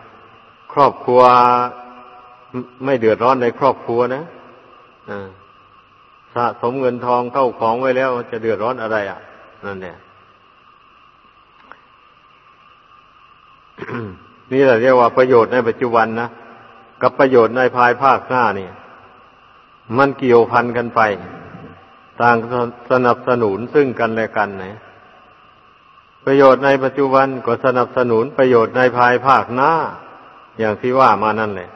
ครอบครัวไม่เดือดร้อนในครอบครัวนะสะสมเงินทองเข้าของไว้แล้วจะเดือดร้อนอะไรอะ นั่นเนี่ย นี่แหละเรียกว่าประโยชน์ในปัจจุบันนะกับประโยชน์ในภายภาคหน้านี่มันเกี่ยวพันกันไป ต่างสนับสนุนซึ่งกันและกันนะประโยชน์ในปัจจุบันก็สนับสนุนประโยชน์ในภายภาคหน้า อย่างที่ว่ามานั่นแหละ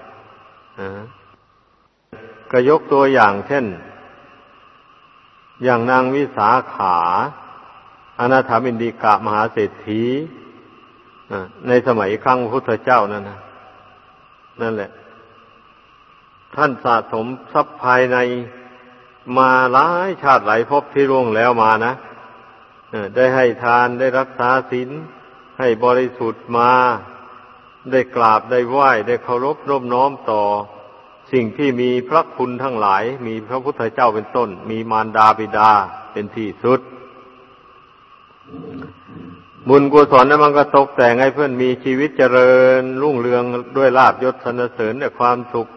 ก็ยกตัวอย่างเช่น อย่างนางวิสาขาอนาถามินดีกะมหาเศรษฐี ในสมัยครั้งพุทธเจ้านั่นนะนั่นแหละ ท่านสะสมทรัพย์ภายในมาหลายชาติหลายภพที่ร่วงแล้วมานะได้ให้ทานได้รักษาศีลให้บริสุทธิ์มา ได้กราบได้ไหว้ได้เคารพนบน้อมต่อ สิ่งที่มีพระคุณทั้งหลาย มีพระพุทธเจ้าเป็นต้น มีมารดาบิดาเป็นที่สุด บุญกุศลนั้นมันก็ตกแต่งให้เพื่อนมีชีวิตเจริญ รุ่งเรืองด้วยลาบยศสนเสริญด้วยความสุข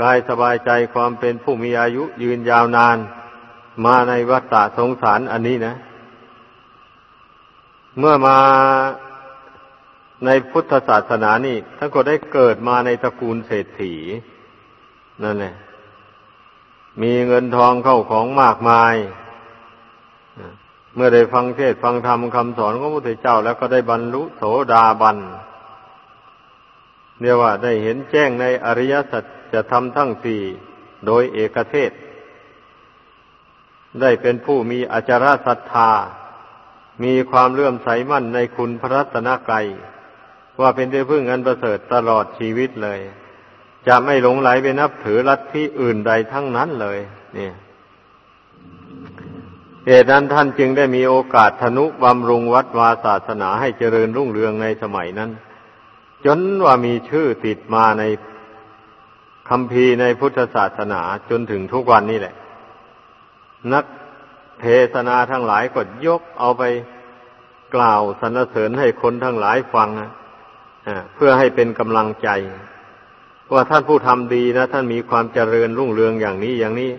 กายสบายใจความเป็นผู้มีอายุยืนยาวนาน มาในวัฏฏะสงสารอันนี้นะ เมื่อมาในพุทธศาสนานี่ท่านก็ได้เกิดมาในตระกูลเศรษฐีนั่นแหละมีเงินทองเข้าของมากมาย เมื่อได้ฟังเทศฟังธรรมคำสอนของพระพุทธเจ้าแล้วก็ได้บรรลุโสดาบันเรียกว่าได้เห็นแจ้งในอริยสัจจะทำทั้งสี่โดยเอกเทศ ได้เป็นผู้มีอจารศรัทธา มีความเลื่อมใสมั่นในคุณพระรัตนกรัยว่าเป็นที่พึ่งอันประเสริฐตลอดชีวิตเลย จะไม่หลงไหลไปนับถือลัทธิอื่นใดทั้งนั้นเลย เนี่ย เหตุนั้นท่านจึงได้มีโอกาสธนุบำรุงวัดวาศาสนาให้เจริญรุ่งเรืองในสมัยนั้น จนว่ามีชื่อติดมาในคำพีในพุทธศาสนาจนถึงทุกวันนี้แหละ นักเทศนาทั้งหลายก็ยกเอาไปกล่าวสรรเสริญให้คนทั้งหลายฟังนะเพื่อให้เป็นกำลังใจ ว่าท่านผู้ทำดีนะ ท่านมีความเจริญรุ่งเรืองอย่างนี้อย่างนี้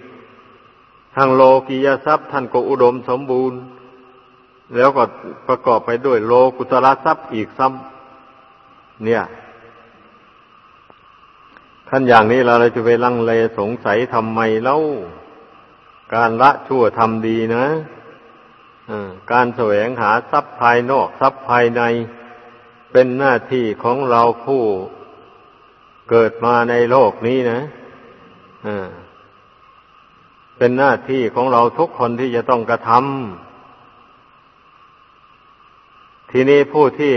ทางโลกียทรัพย์ท่านก็อุดมสมบูรณ์ แล้วก็ประกอบไปด้วยโลกุตระทรัพย์อีกซ้ำเนี่ยท่านอย่างนี้เราจะไปลังเลสงสัยทำไมเล่าการละชั่วทำดีนะการแสวงหาทรัพย์ภายนอกทรัพย์ภายในเป็นหน้าที่ของเราผู้เกิดมาในโลกนี้นะ เป็นหน้าที่ของเราทุกคนที่จะต้องกระทำทีนี้ผู้ที่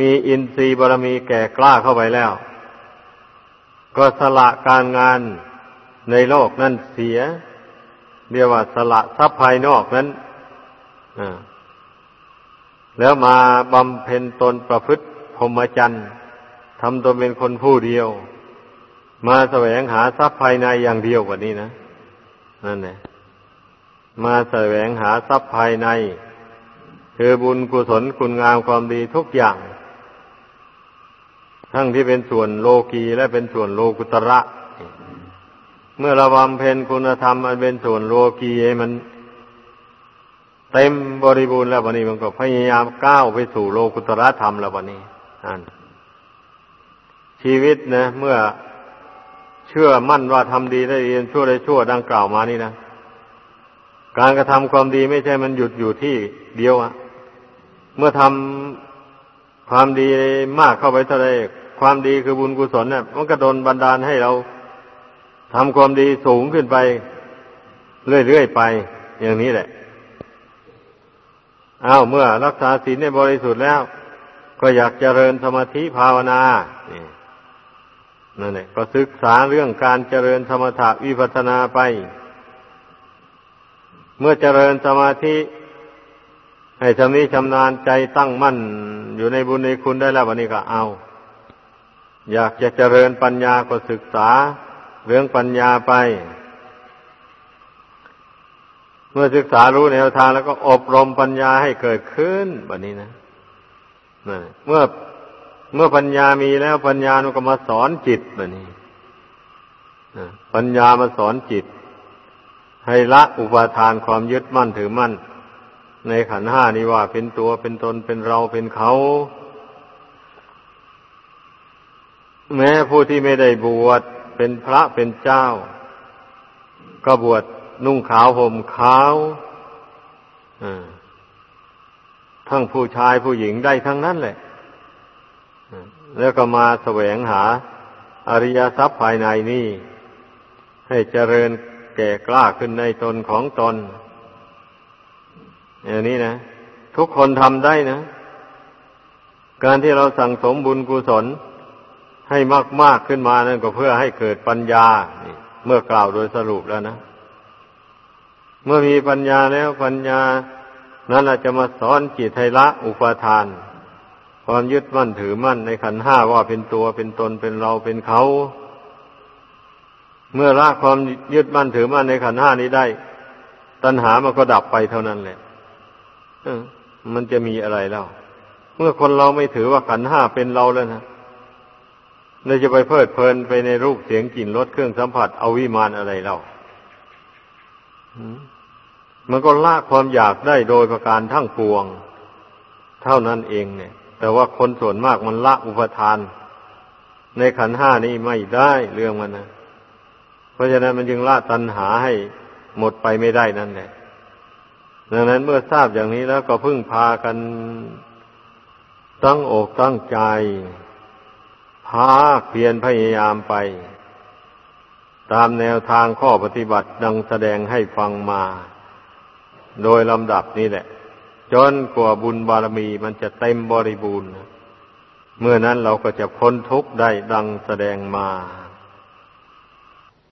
มีอินทรีย์บารมีแก่กล้าเข้าไปแล้ว ก็สละการงานในโลกนั้นเสีย เรียกว่าสละทรัพย์ภายนอกนั้นแล้วมาบำเพ็ญตนประพฤติพรหมจรรย์ทำตนเป็นคนผู้เดียว มาแสวงหาทรัพย์ภายในอย่างเดียวกว่านี้นะ นั่นแหละมาแสวงหาทรัพย์ภายใน คือบุญกุศลคุณงามความดีทุกอย่าง ทั้งที่เป็นส่วนโลกีและเป็นส่วนโลกุตระ เมื่อระบำเพ็ญคุณธรรมมันเป็นส่วนโลกีมัน เต็มบริบูรณ์แล้ววันนี้มันก็พยายามก้าวไปสู่โลกุตระธรรมแล้ววันนี้อันชีวิตนะ เมื่อ ชื่อมั่นว่าทำดีได้เรียนชั่วได้ชั่วดังกล่าวมานี่นะการกระทำความดีไม่ใช่มันหยุดอยู่ที่เดียวอะเมื่อทำความดีมากเข้าไปเท่าไรความดีคือบุญกุศลเนี่ยมันก็โดนบันดาลให้เราทำความดีสูงขึ้นไป เรื่อยๆไป อย่างนี้แหละอ้าวเมื่อรักษาศีลในบริสุทธิ์แล้ว ก็อยากเจริญสมาธิภาวนา นั่นแหละก็ศึกษาเรื่องการเจริญสมถะวิปัสนาไป เมื่อเจริญสมาธิ ให้ชำนิชำนาญใจตั้งมั่น อยู่ในบุญในคุณได้แล้ววันนี้ก็เอา อยากจะเจริญปัญญาก็ศึกษาเรื่องปัญญาไป เมื่อศึกษารู้แนวทางแล้วก็อบรมปัญญาให้เกิดขึ้นแบบนี้นะเมื่อ เมื่อปัญญามีแล้วปัญญามันก็มาสอนจิตแบบนี้ปัญญามาสอนจิต ให้ละอุปาทานความยึดมั่นถือมั่น ในขันห้านี้ว่าเป็นตัวเป็นตนเป็นเราเป็นเขา แม้ผู้ที่ไม่ได้บวชเป็นพระเป็นเจ้า ก็บวชนุ่งขาวห่มขาวทั้งผู้ชายผู้หญิงได้ทั้งนั้นแหละ แล้วก็มาแสวงหาอริยทรัพย์ภายในนี่ ให้เจริญแก่กล้าขึ้นในตนของตน อย่างนี้นะ ทุกคนทำได้นะ การที่เราสั่งสมบุญกุศล ให้มากๆขึ้นมานั่นก็เพื่อให้เกิดปัญญา เมื่อกล่าวโดยสรุปแล้วนะ เมื่อมีปัญญาแล้วปัญญานั้นอาจจะมาสอนจิตให้ละอุปาทาน ความยึดมั่นถือมั่นในขันห้าว่าเป็นตัวเป็นตนเป็นเราเป็นเขา เมื่อละความยึดมั่นถือมั่นในขันห้านี้ได้ ตัณหามันก็ดับไปเท่านั้นแหละมันจะมีอะไรแล้วเมื่อคนเราไม่ถือว่าขันห้าเป็นเราแล้วนะเราจะไปเพลิดเพลินไปในรูปเสียงกลิ่นรสเครื่องสัมผัสเอาวิมานอะไรเล่ามันก็ละความอยากได้โดยประการทั้งปวง เท่านั้นเองเนี่ย แต่ว่าคนส่วนมากมันละอุปทาน ในขันห้านี้ไม่ได้เรื่องมันนะเพราะฉะนั้นมันจึงละตัณหาให้หมดไปไม่ได้นั่นแหละดังนั้นเมื่อทราบอย่างนี้แล้วก็พึ่งพากันตั้งอกตั้งใจ พาเพียรพยายามไป ตามแนวทางข้อปฏิบัติดังแสดงให้ฟังมา โดยลำดับนี่แหละ จนกว่าบุญบารมีมันจะเต็มบริบูรณ์ เมื่อนั้นเราก็จะพ้นทุกข์ได้ดังแสดงมา